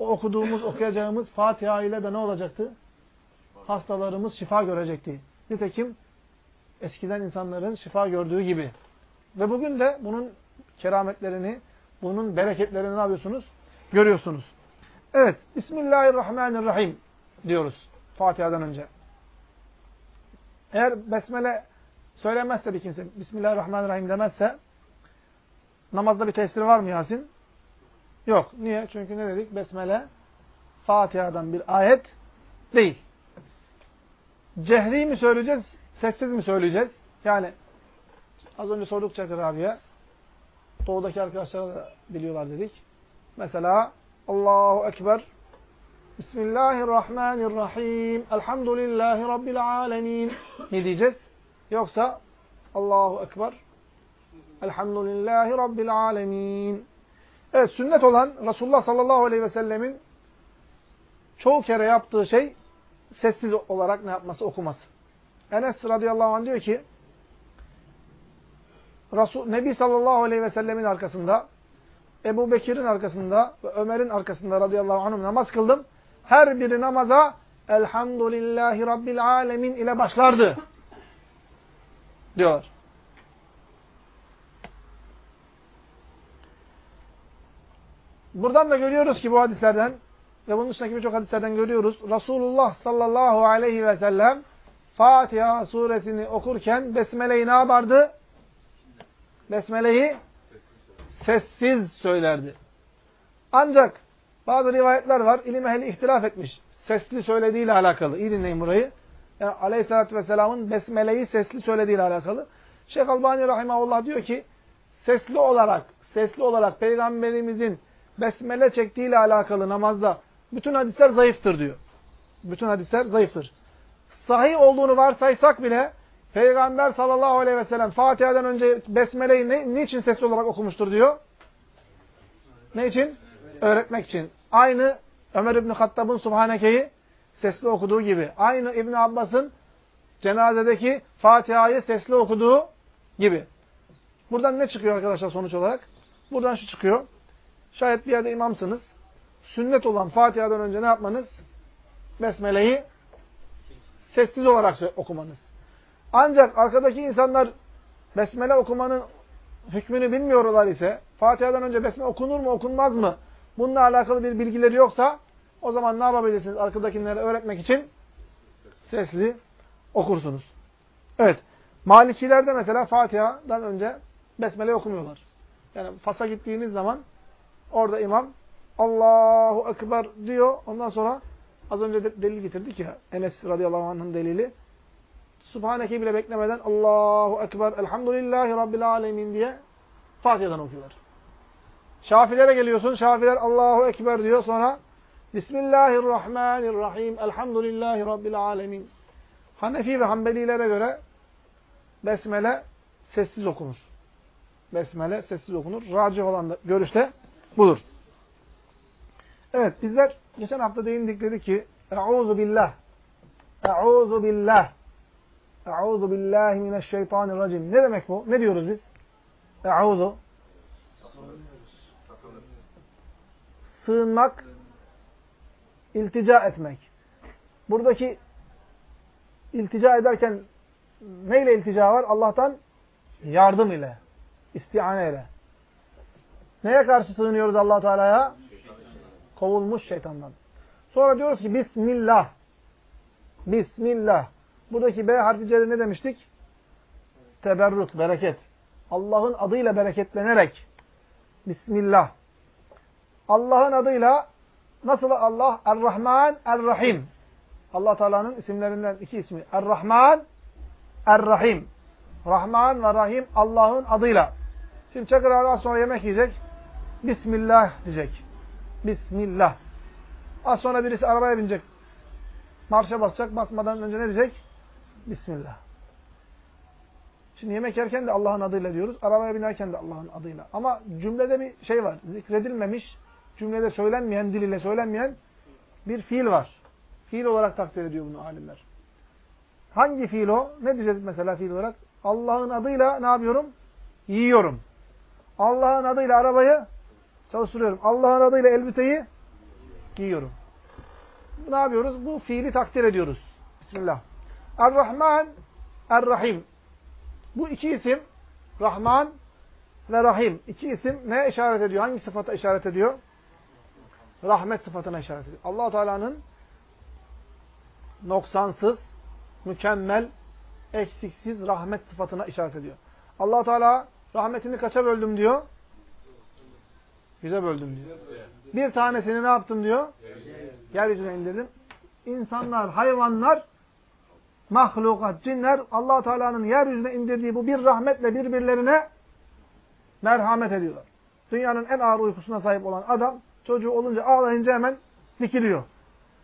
o okuduğumuz, okuyacağımız Fatiha ile de ne olacaktı? Hastalarımız şifa görecekti. Nitekim eskiden insanların şifa gördüğü gibi. Ve bugün de bunun kerametlerini, bunun bereketlerini ne yapıyorsunuz? Görüyorsunuz. Evet, Bismillahirrahmanirrahim diyoruz Fatiha'dan önce. Eğer Besmele söylemezse bir kimse, Bismillahirrahmanirrahim demezse, namazda bir tesiri var mı Yasin? Yok. Niye? Çünkü ne dedik? Besmele Fatiha'dan bir ayet değil. Cehri mi söyleyeceğiz, sessiz mi söyleyeceğiz? Yani az önce sorduk Çakır abiye. Doğudaki arkadaşlar da biliyorlar dedik. Mesela Allahu Ekber Bismillahirrahmanirrahim Elhamdülillahi Rabbil alemin ne diyeceğiz? Yoksa Allahu Ekber Elhamdülillahi Rabbil alemin Evet sünnet olan Resulullah sallallahu aleyhi ve sellemin çoğu kere yaptığı şey sessiz olarak ne yapması? Okuması. Enes radıyallahu anh diyor ki Resul, Nebi sallallahu aleyhi ve sellemin arkasında Ebu Bekir'in arkasında ve Ömer'in arkasında radıyallahu anh namaz kıldım. Her biri namaza Elhamdülillahi Rabbil Alemin ile başlardı. Diyor. Buradan da görüyoruz ki bu hadislerden ve bunun dışındaki birçok hadislerden görüyoruz. Resulullah sallallahu aleyhi ve sellem Fatiha suresini okurken Besmele'yi ne yapardı? Besmele'yi sessiz söylerdi. Ancak bazı rivayetler var. İlim ehli ihtilaf etmiş. Sesli söylediğiyle alakalı. İyi dinleyin burayı. Yani aleyhissalatü vesselamın Besmele'yi sesli söylediğiyle alakalı. Şeyh Albani Rahimahullah diyor ki sesli olarak sesli olarak Peygamberimizin besmele çektiğiyle alakalı namazda bütün hadisler zayıftır diyor. Bütün hadisler zayıftır. Sahih olduğunu varsaysak bile Peygamber sallallahu aleyhi ve sellem Fatiha'dan önce besmeleyi ne, niçin sesli olarak okumuştur diyor. Ne için? Öğretmek için. Aynı Ömer İbni Hattab'ın Subhaneke'yi sesli okuduğu gibi. Aynı İbni Abbas'ın cenazedeki Fatiha'yı sesli okuduğu gibi. Buradan ne çıkıyor arkadaşlar sonuç olarak? Buradan şu çıkıyor. Şayet bir yerde imamsınız. Sünnet olan Fatiha'dan önce ne yapmanız? Besmele'yi sessiz olarak okumanız. Ancak arkadaki insanlar Besmele okumanın hükmünü bilmiyorlar ise, Fatiha'dan önce Besmele okunur mu okunmaz mı? Bununla alakalı bir bilgileri yoksa, o zaman ne yapabilirsiniz arkadakilere öğretmek için? Sesli okursunuz. Evet. Malikilerde mesela Fatiha'dan önce Besmele okumuyorlar. Yani Fas'a gittiğiniz zaman Orada imam Allahu Ekber diyor. Ondan sonra az önce de delil getirdik ya. Enes radıyallahu anh'ın delili. Subhaneke bile beklemeden Allahu Ekber Elhamdülillahi Rabbil Alemin diye Fatiha'dan okuyorlar. Şafilere geliyorsun. Şafiler Allahu Ekber diyor. Sonra Bismillahirrahmanirrahim. Elhamdülillahi Rabbil alemin. Hanefi ve Hanbelilere göre Besmele sessiz okunur. Besmele sessiz okunur. Racih olan da görüşte budur. Evet bizler geçen hafta değindik dedi ki Euzu billah. Euzu billah. Euzu billahi mineşşeytanirracim. Ne demek bu? Ne diyoruz biz? Euzu. Sığınmak, iltica etmek. Buradaki iltica ederken neyle iltica var? Allah'tan yardım ile, istiane ile. Neye karşı sığınıyoruz allah Teala'ya? Kovulmuş şeytandan. Sonra diyoruz ki Bismillah. Bismillah. Buradaki B harfi C'de ne demiştik? Teberruk, bereket. Allah'ın adıyla bereketlenerek. Bismillah. Allah'ın adıyla nasıl Allah? Er-Rahman, Er-Rahim. Allah Teala'nın isimlerinden iki ismi. Er-Rahman, Er-Rahim. Rahman ve Rahim Allah'ın adıyla. Şimdi Çakır abi az sonra yemek yiyecek. Bismillah diyecek. Bismillah. Az sonra birisi arabaya binecek. Marşa basacak. Basmadan önce ne diyecek? Bismillah. Şimdi yemek yerken de Allah'ın adıyla diyoruz. Arabaya binerken de Allah'ın adıyla. Ama cümlede bir şey var. Zikredilmemiş, cümlede söylenmeyen, dil ile söylenmeyen bir fiil var. Fiil olarak takdir ediyor bunu alimler. Hangi fiil o? Ne diyeceğiz mesela fiil olarak? Allah'ın adıyla ne yapıyorum? Yiyorum. Allah'ın adıyla arabayı çalıştırıyorum. Allah'ın adıyla elbiseyi giyiyorum. Ne yapıyoruz? Bu fiili takdir ediyoruz. Bismillah. Er-Rahman, Er-Rahim. Bu iki isim, Rahman ve Rahim. İki isim ne işaret ediyor? Hangi sıfata işaret ediyor? Rahmet sıfatına işaret ediyor. allah Teala'nın noksansız, mükemmel, eksiksiz rahmet sıfatına işaret ediyor. allah Teala rahmetini kaça böldüm diyor? Yüze böldüm diyor. Bir tanesini ne yaptım diyor? Yeryüzüne indirdim. İnsanlar, hayvanlar, mahlukat, cinler allah Teala'nın yeryüzüne indirdiği bu bir rahmetle birbirlerine merhamet ediyorlar. Dünyanın en ağır uykusuna sahip olan adam çocuğu olunca ağlayınca hemen dikiliyor.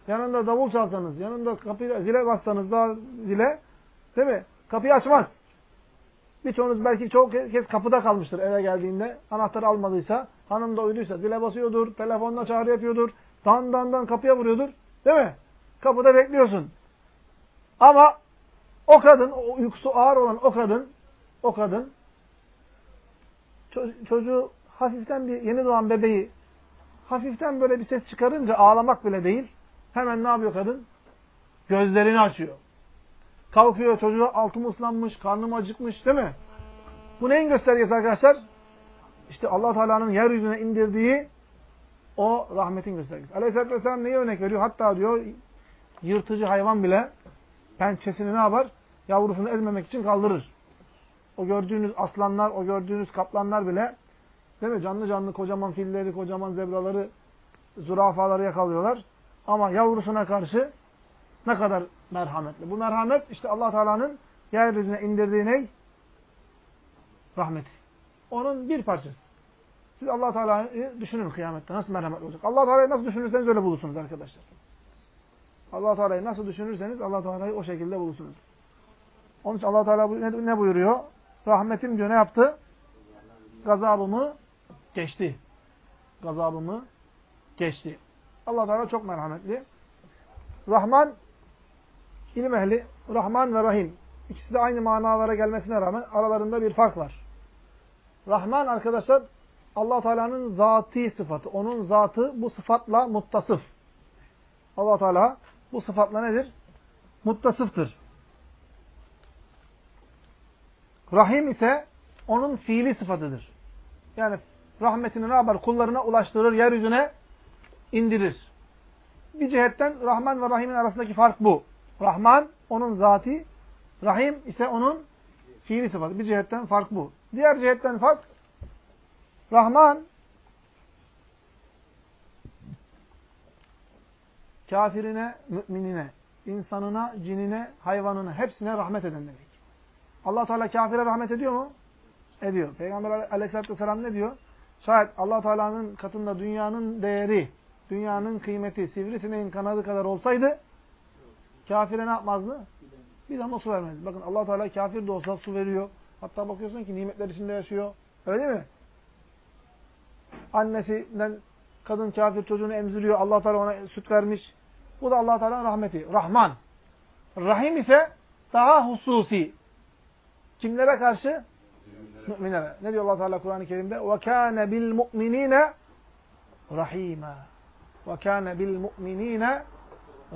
Yanında davul çalsanız, yanında kapıya zile bassanız daha zile değil mi? Kapıyı açmaz. Birçoğunuz belki çok kez kapıda kalmıştır eve geldiğinde. Anahtarı almadıysa, hanım da uyuduysa zile basıyordur, telefonla çağrı yapıyordur, dan dan dan kapıya vuruyordur. Değil mi? Kapıda bekliyorsun. Ama o kadın, o uykusu ağır olan o kadın, o kadın çocuğu hafiften bir yeni doğan bebeği hafiften böyle bir ses çıkarınca ağlamak bile değil. Hemen ne yapıyor kadın? Gözlerini açıyor. Kalkıyor çocuğu altım ıslanmış, karnım acıkmış değil mi? Bu neyin göstergesi arkadaşlar? İşte allah Teala'nın yeryüzüne indirdiği o rahmetin göstergesi. Aleyhisselatü Vesselam neyi örnek veriyor? Hatta diyor yırtıcı hayvan bile pençesini ne yapar? Yavrusunu ezmemek için kaldırır. O gördüğünüz aslanlar, o gördüğünüz kaplanlar bile değil mi? Canlı canlı kocaman filleri, kocaman zebraları, zürafaları yakalıyorlar. Ama yavrusuna karşı ne kadar merhametli. Bu merhamet işte allah Teala'nın yeryüzüne indirdiği ne? Rahmeti. Onun bir parçası. Siz allah Teala'yı düşünün kıyamette. Nasıl merhametli olacak? allah Teala'yı nasıl düşünürseniz öyle bulursunuz arkadaşlar. allah Teala'yı nasıl düşünürseniz allah Teala'yı o şekilde bulursunuz. Onun için allah Teala ne buyuruyor? Rahmetim diyor ne yaptı? Gazabımı geçti. Gazabımı geçti. allah Teala çok merhametli. Rahman ilim ehli Rahman ve Rahim. İkisi de aynı manalara gelmesine rağmen aralarında bir fark var. Rahman arkadaşlar allah Teala'nın zati sıfatı. Onun zatı bu sıfatla muttasıf. allah Teala bu sıfatla nedir? Muttasıftır. Rahim ise onun fiili sıfatıdır. Yani rahmetini ne yapar? Kullarına ulaştırır, yeryüzüne indirir. Bir cihetten Rahman ve Rahim'in arasındaki fark bu. Rahman onun zati, Rahim ise onun fiili sıfatı. Bir cihetten fark bu. Diğer cihetten fark Rahman kafirine, müminine, insanına, cinine, hayvanına hepsine rahmet eden demek. allah Teala kafire rahmet ediyor mu? Ediyor. Peygamber aleyhissalatü vesselam ne diyor? şayet allah Teala'nın katında dünyanın değeri, dünyanın kıymeti sivrisineğin kanadı kadar olsaydı kafire ne yapmazdı? Bir damla su vermezdi. Bakın allah Teala kafir de olsa su veriyor. Hatta bakıyorsun ki nimetler içinde yaşıyor. Öyle değil mi? Annesinden kadın kafir çocuğunu emziriyor. Allah Teala ona süt vermiş. Bu da Allah Teala'nın rahmeti. Rahman. Rahim ise daha hususi. Kimlere karşı? Müminlere. Ne diyor Allah Teala Kur'an-ı Kerim'de? Ve kana bil mu'minina rahima. Ve kana bil mu'minina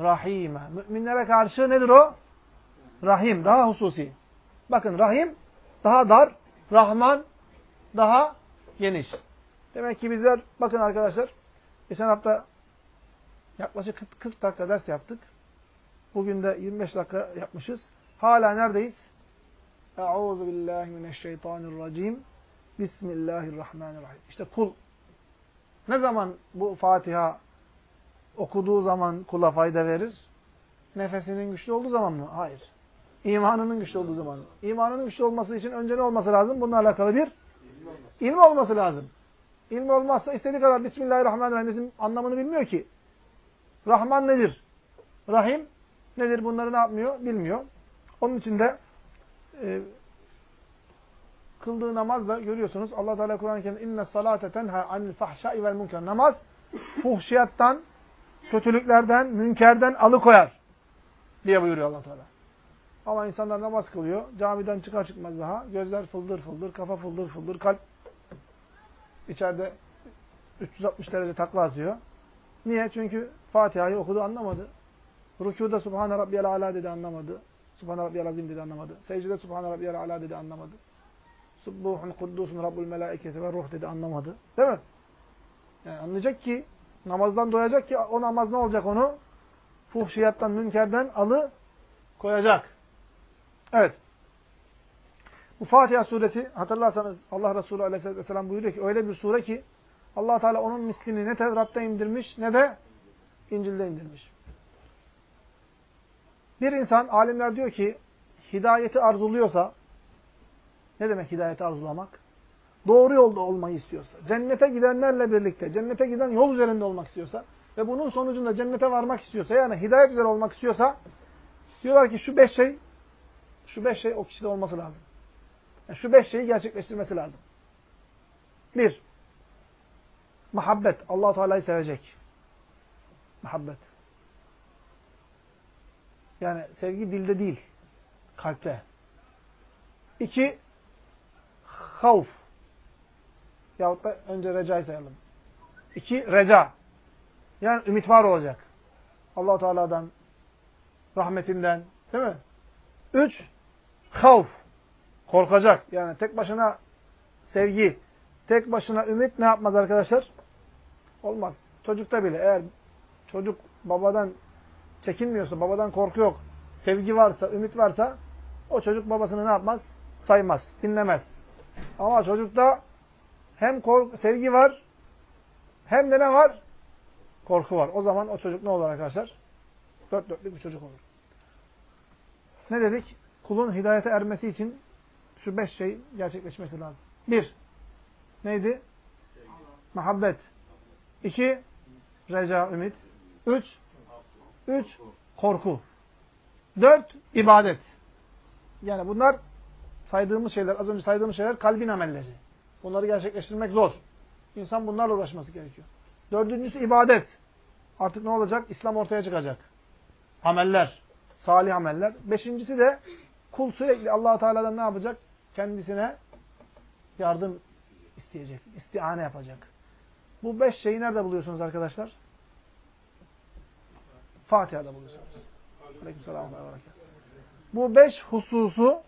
rahima. Müminlere karşı nedir o? Rahim, daha hususi. Bakın rahim daha dar. Rahman daha geniş. Demek ki bizler bakın arkadaşlar geçen hafta yaklaşık 40 dakika ders yaptık. Bugün de 25 dakika yapmışız. Hala neredeyiz? Euzu billahi mineşşeytanirracim. Bismillahirrahmanirrahim. İşte kul ne zaman bu Fatiha okuduğu zaman kula fayda verir? Nefesinin güçlü olduğu zaman mı? Hayır. İmanının güçlü olduğu zaman. İmanının güçlü olması için önce ne olması lazım? Bununla alakalı bir ilmi olması lazım. İlmi olmazsa istediği kadar Bismillahirrahmanirrahim desin anlamını bilmiyor ki. Rahman nedir? Rahim nedir? Bunları ne yapmıyor? Bilmiyor. Onun için de e, kıldığı namazda görüyorsunuz Allah Teala Kur'an-ı Kerim'de inne salate tenha anil fahşai vel münker. Namaz fuhşiyattan, kötülüklerden, münkerden alıkoyar diye buyuruyor Allah Teala. Ama insanlar namaz kılıyor. Camiden çıkar çıkmaz daha. Gözler fıldır fıldır, kafa fıldır fıldır, kalp içeride 360 derece takla atıyor. Niye? Çünkü Fatiha'yı okudu anlamadı. Rükuda Subhane Rabbiyal Ala dedi anlamadı. Subhane Rabbiyal Azim dedi anlamadı. Secde Subhane Rabbiyal Ala dedi anlamadı. Subbuhun Kuddusun Rabbul Melaiketi ve Ruh dedi anlamadı. Değil mi? Yani anlayacak ki namazdan doyacak ki o namaz ne olacak onu? Fuhşiyattan, münkerden alı koyacak. Evet. Bu Fatiha suresi hatırlarsanız Allah Resulü Aleyhisselam buyuruyor ki öyle bir sure ki allah Teala onun mislini ne Tevrat'ta indirmiş ne de İncil'de indirmiş. Bir insan, alimler diyor ki hidayeti arzuluyorsa ne demek hidayeti arzulamak? Doğru yolda olmayı istiyorsa, cennete gidenlerle birlikte, cennete giden yol üzerinde olmak istiyorsa ve bunun sonucunda cennete varmak istiyorsa, yani hidayet üzere olmak istiyorsa, diyorlar ki şu beş şey, şu beş şey o kişide olması lazım. Yani şu beş şeyi gerçekleştirmesi lazım. Bir, muhabbet. allah Teala'yı sevecek. Muhabbet. Yani sevgi dilde değil, kalpte. İki, havf. Yahut da önce recayı sayalım. İki, reca. Yani ümit var olacak. allah Teala'dan, rahmetinden, değil mi? Üç, havf. Korkacak. Yani tek başına sevgi, tek başına ümit ne yapmaz arkadaşlar? Olmaz. Çocukta bile eğer çocuk babadan çekinmiyorsa, babadan korku yok, sevgi varsa, ümit varsa o çocuk babasını ne yapmaz? Saymaz, dinlemez. Ama çocukta hem kork sevgi var hem de ne var? Korku var. O zaman o çocuk ne olur arkadaşlar? Dört dörtlük bir çocuk olur. Ne dedik? Kulun hidayete ermesi için şu beş şey gerçekleşmesi lazım. Bir, neydi? Muhabbet. İki, reca, ümit. Üç, üç, korku. Dört, ibadet. Yani bunlar saydığımız şeyler, az önce saydığımız şeyler kalbin amelleri. Bunları gerçekleştirmek zor. İnsan bunlarla uğraşması gerekiyor. Dördüncüsü ibadet. Artık ne olacak? İslam ortaya çıkacak. Ameller. Salih ameller. Beşincisi de kul sürekli allah Teala'dan ne yapacak? Kendisine yardım isteyecek. İstihane yapacak. Bu beş şeyi nerede buluyorsunuz arkadaşlar? Fatiha'da buluyorsunuz. Aleykümselam. Bu beş hususu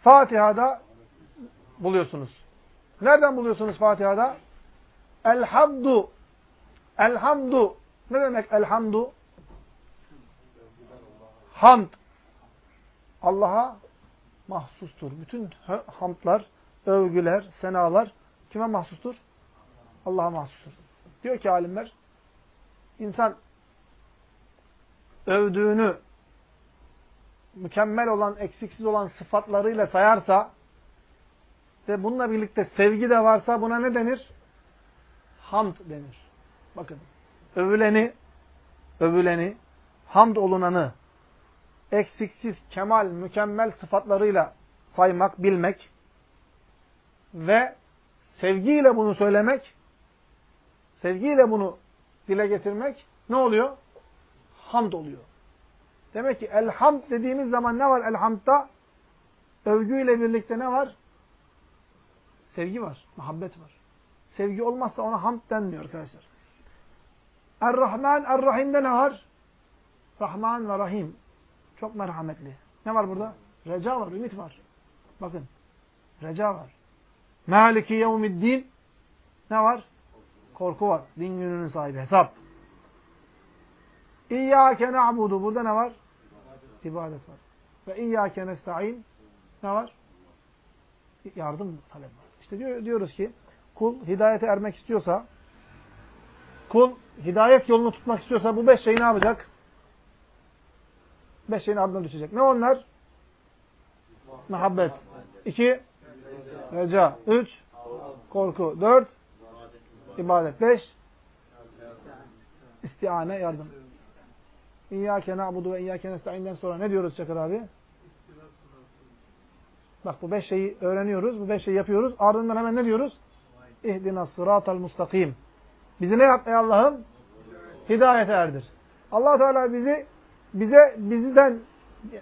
Fatiha'da buluyorsunuz. Nereden buluyorsunuz Fatiha'da? Elhamdu. Elhamdu. Ne demek elhamdu? Hamd. Allah'a mahsustur. Bütün hamdlar, övgüler, senalar kime mahsustur? Allah'a mahsustur. Diyor ki alimler, insan övdüğünü mükemmel olan, eksiksiz olan sıfatlarıyla sayarsa ve bununla birlikte sevgi de varsa buna ne denir? Hamd denir. Bakın. Övüleni, övüleni, hamd olunanı, eksiksiz, kemal, mükemmel sıfatlarıyla saymak, bilmek ve sevgiyle bunu söylemek, sevgiyle bunu dile getirmek ne oluyor? Hamd oluyor. Demek ki elhamd dediğimiz zaman ne var elhamdda? Övgüyle birlikte ne var? Sevgi var, muhabbet var. Sevgi olmazsa ona hamd denmiyor arkadaşlar. Er-Rahman, Er-Rahim'de ne var? Rahman ve Rahim. Çok merhametli. Ne var burada? Reca var, ümit var. Bakın. Reca var. Maliki yevmiddin. Ne var? Korku var. Din gününün sahibi. Hesap. İyyâke na'budu. Burada ne var? İbadet var. Ve iyyâke nesta'in. Ne var? Yardım talep var. İşte diyor, diyoruz ki kul hidayete ermek istiyorsa kul hidayet yolunu tutmak istiyorsa bu beş şeyi ne yapacak? Beş şeyin ardına düşecek. Ne onlar? Muhabbet. İki, reca. Üç, korku. Dört, ibadet. Beş, istiane, yardım. İyyâke na'budu ve iyyâke nestaîn'den sonra ne diyoruz Çakır abi? Bak bu beş şeyi öğreniyoruz, bu beş şeyi yapıyoruz. Ardından hemen ne diyoruz? İhdina sıratal mustakim. Bizi ne yap ey Allah'ım? Hidayete erdir. allah Teala bizi bize bizden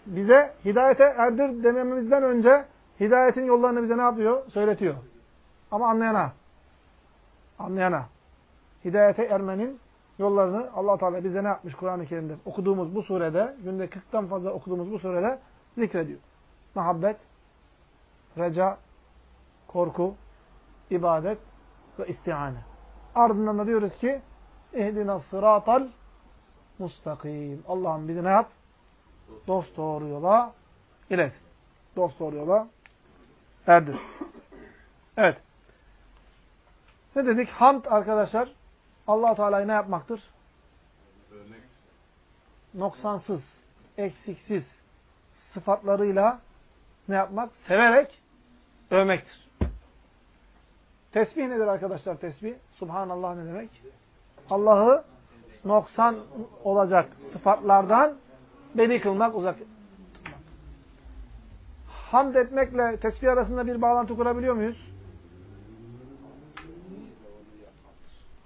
bize hidayete erdir dememizden önce hidayetin yollarını bize ne yapıyor? Söyletiyor. Ama anlayana. Anlayana. Hidayete ermenin yollarını allah Teala bize ne yapmış Kur'an-ı Kerim'de? Okuduğumuz bu surede, günde 40'tan fazla okuduğumuz bu surede zikrediyor. Muhabbet, reca, korku, ibadet ve istiane. Ardından da diyoruz ki ehdina sıratal mustakim. Allah'ım bizi ne yap? Dost doğru yola ilet. Dost doğru yola erdir. Evet. Ne dedik? Hamd arkadaşlar allah Teala'yı ne yapmaktır? Noksansız, eksiksiz sıfatlarıyla ne yapmak? Severek övmektir. Tesbih nedir arkadaşlar tesbih? Subhanallah ne demek? Allah'ı noksan olacak sıfatlardan beni kılmak, uzak tutmak. Hamd etmekle tesbih arasında bir bağlantı kurabiliyor muyuz?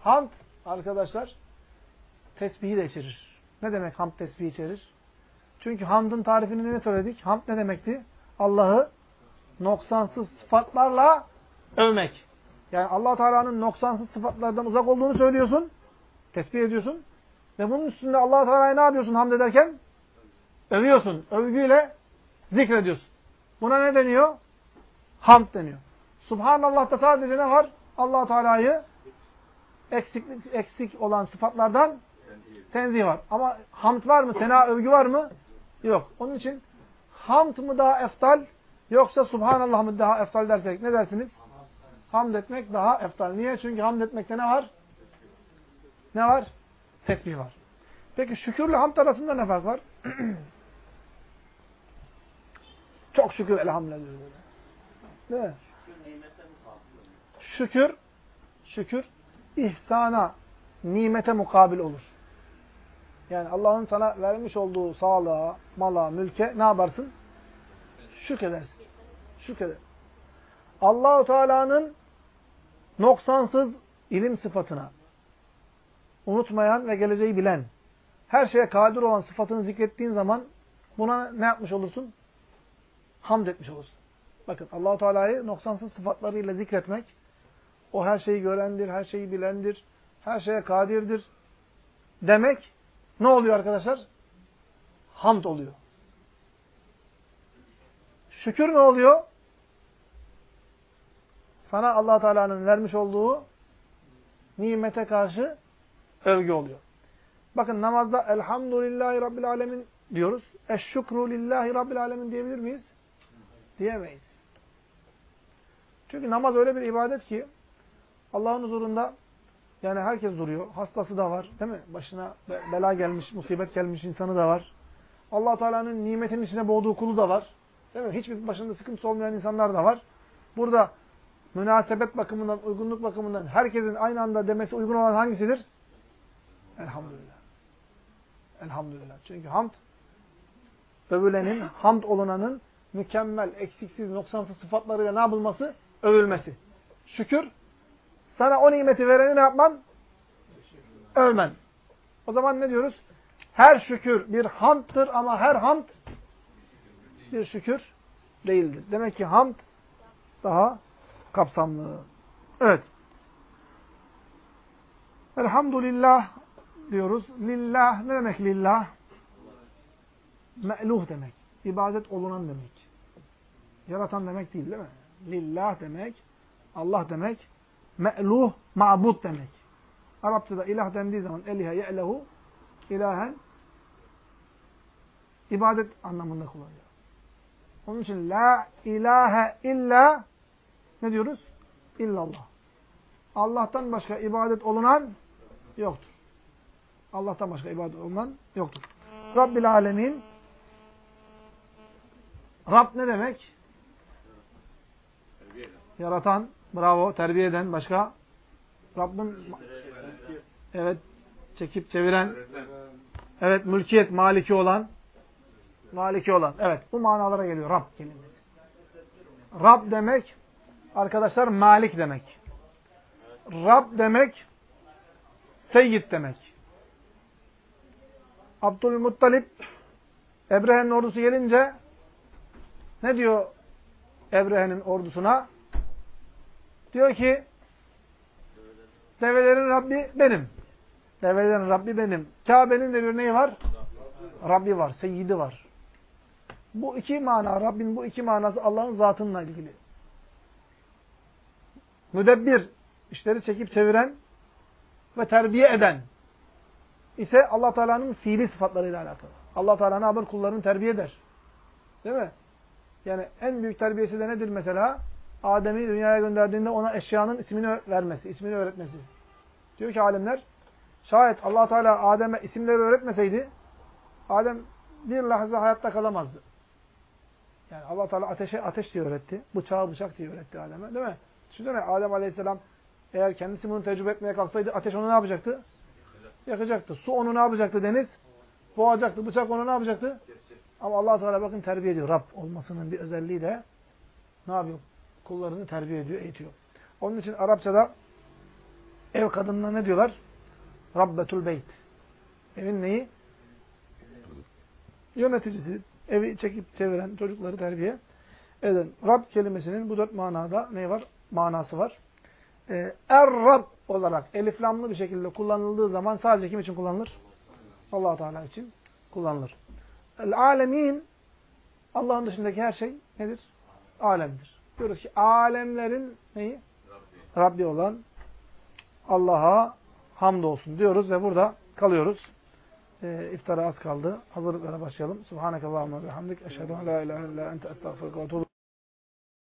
Hamd arkadaşlar tesbihi de içerir. Ne demek hamd tesbihi içerir? Çünkü hamdın tarifini ne söyledik? Hamd ne demekti? Allah'ı noksansız sıfatlarla övmek. Yani allah Teala'nın noksansız sıfatlardan uzak olduğunu söylüyorsun. Tesbih ediyorsun. Ve bunun üstünde allah Teala'yı ne yapıyorsun hamd ederken? Övüyorsun. Övgüyle zikrediyorsun. Buna ne deniyor? Hamd deniyor. Subhanallah'ta sadece ne var? allah Teala'yı eksik, eksik olan sıfatlardan tenzih var. Ama hamd var mı? Sena övgü var mı? Yok. Onun için hamd mı daha eftal yoksa subhanallah mı daha eftal dersek ne dersiniz? Hamd etmek daha eftal. Niye? Çünkü hamd etmekte ne var? Ne var? Tesbih var. Peki şükürle hamd arasında ne fark var? [CLEARS THROAT] Çok şükür elhamdülillah. Değil mi? Şükür, şükür ihsana, nimete mukabil olur. Yani Allah'ın sana vermiş olduğu sağlığa, mala, mülke ne yaparsın? Şükredersin. Şükreder. Allahu Teala'nın noksansız ilim sıfatına unutmayan ve geleceği bilen, her şeye kadir olan sıfatını zikrettiğin zaman buna ne yapmış olursun? Hamd etmiş olursun. Bakın Allahu Teala'yı noksansız sıfatlarıyla zikretmek, o her şeyi görendir, her şeyi bilendir, her şeye kadirdir demek ne oluyor arkadaşlar? Hamd oluyor. Şükür ne oluyor? Sana allah Teala'nın vermiş olduğu nimete karşı övgü oluyor. Bakın namazda elhamdülillahi rabbil alemin diyoruz. Eşşükru lillahi rabbil alemin diyebilir miyiz? Diyemeyiz. Çünkü namaz öyle bir ibadet ki Allah'ın huzurunda yani herkes duruyor. Hastası da var. Değil mi? Başına bela gelmiş, musibet gelmiş insanı da var. allah Teala'nın nimetinin içine boğduğu kulu da var. Değil mi? Hiçbir başında sıkıntısı olmayan insanlar da var. Burada münasebet bakımından, uygunluk bakımından herkesin aynı anda demesi uygun olan hangisidir? Elhamdülillah. Elhamdülillah. Çünkü hamd övülenin, hamd olunanın mükemmel, eksiksiz, noksansız sıfatlarıyla ne yapılması? Övülmesi. Şükür, sana o nimeti vereni ne yapman? Övmen. O zaman ne diyoruz? Her şükür bir hamdtır ama her hamd bir şükür değildir. Demek ki hamd daha kapsamlı. Evet. Elhamdülillah diyoruz. Lillah ne demek lillah? Me'luh demek. İbadet olunan demek. Yaratan demek değil değil mi? Lillah demek, Allah demek, me'luh, ma'bud demek. Arapçada ilah dendiği zaman elihe ye'lehu ilahen ibadet anlamında kullanıyor. Onun için la ilahe illa ne diyoruz? İllallah. Allah'tan başka ibadet olunan yoktur. Allah'tan başka ibadet olunan yoktur. Rabbil alemin Rab ne demek? Yaratan, bravo, terbiye eden, başka? Rabbin evet, çekip çeviren, evet, mülkiyet, maliki olan, maliki olan. Evet, bu manalara geliyor Rab kelimesi. Rab demek, arkadaşlar, malik demek. Rab demek, seyyid demek. Abdülmuttalip, Ebrehe'nin ordusu gelince, ne diyor Ebrehe'nin ordusuna? Diyor ki develerin Rabbi benim. Develerin Rabbi benim. Kabe'nin de bir neyi var? Rabbi var, seyyidi var. Bu iki mana, Rabbin bu iki manası Allah'ın zatınla ilgili. Müdebbir, işleri çekip çeviren ve terbiye eden ise Allah Teala'nın fiili sıfatlarıyla alakalı. Allah Teala ne yapar? Kullarını terbiye eder. Değil mi? Yani en büyük terbiyesi de nedir mesela? Adem'i dünyaya gönderdiğinde ona eşyanın ismini vermesi, ismini öğretmesi. Diyor ki alimler, şayet allah Teala Adem'e isimleri öğretmeseydi, Adem bir lahza hayatta kalamazdı. Yani allah Teala ateşe ateş diye öğretti, bıçağı bıçak diye öğretti Adem'e değil mi? Düşünsene Adem Aleyhisselam eğer kendisi bunu tecrübe etmeye kalksaydı ateş onu ne yapacaktı? Yakacaktı. Su onu ne yapacaktı deniz? Boğacaktı. Bıçak onu ne yapacaktı? Ama allah Teala bakın terbiye ediyor. Rab olmasının bir özelliği de ne yapıyor? Kullarını terbiye ediyor, eğitiyor. Onun için Arapçada ev kadınına ne diyorlar? Rabbetul beyt. Evin neyi? Yöneticisi. Evi çekip çeviren, çocukları terbiye eden. Rab kelimesinin bu dört manada ne var? Manası var. Ee, Er-Rab olarak eliflamlı bir şekilde kullanıldığı zaman sadece kim için kullanılır? allah Teala için kullanılır. El-alemin Allah'ın dışındaki her şey nedir? Alemdir. Diyoruz ki alemlerin neyi? Rabbi, olan Allah'a hamdolsun diyoruz ve burada kalıyoruz. Ee, iftara az kaldı. Hazırlıklara başlayalım. Subhanakallahumma ve hamdik. Eşhedü en la ilahe illa ente estağfurullah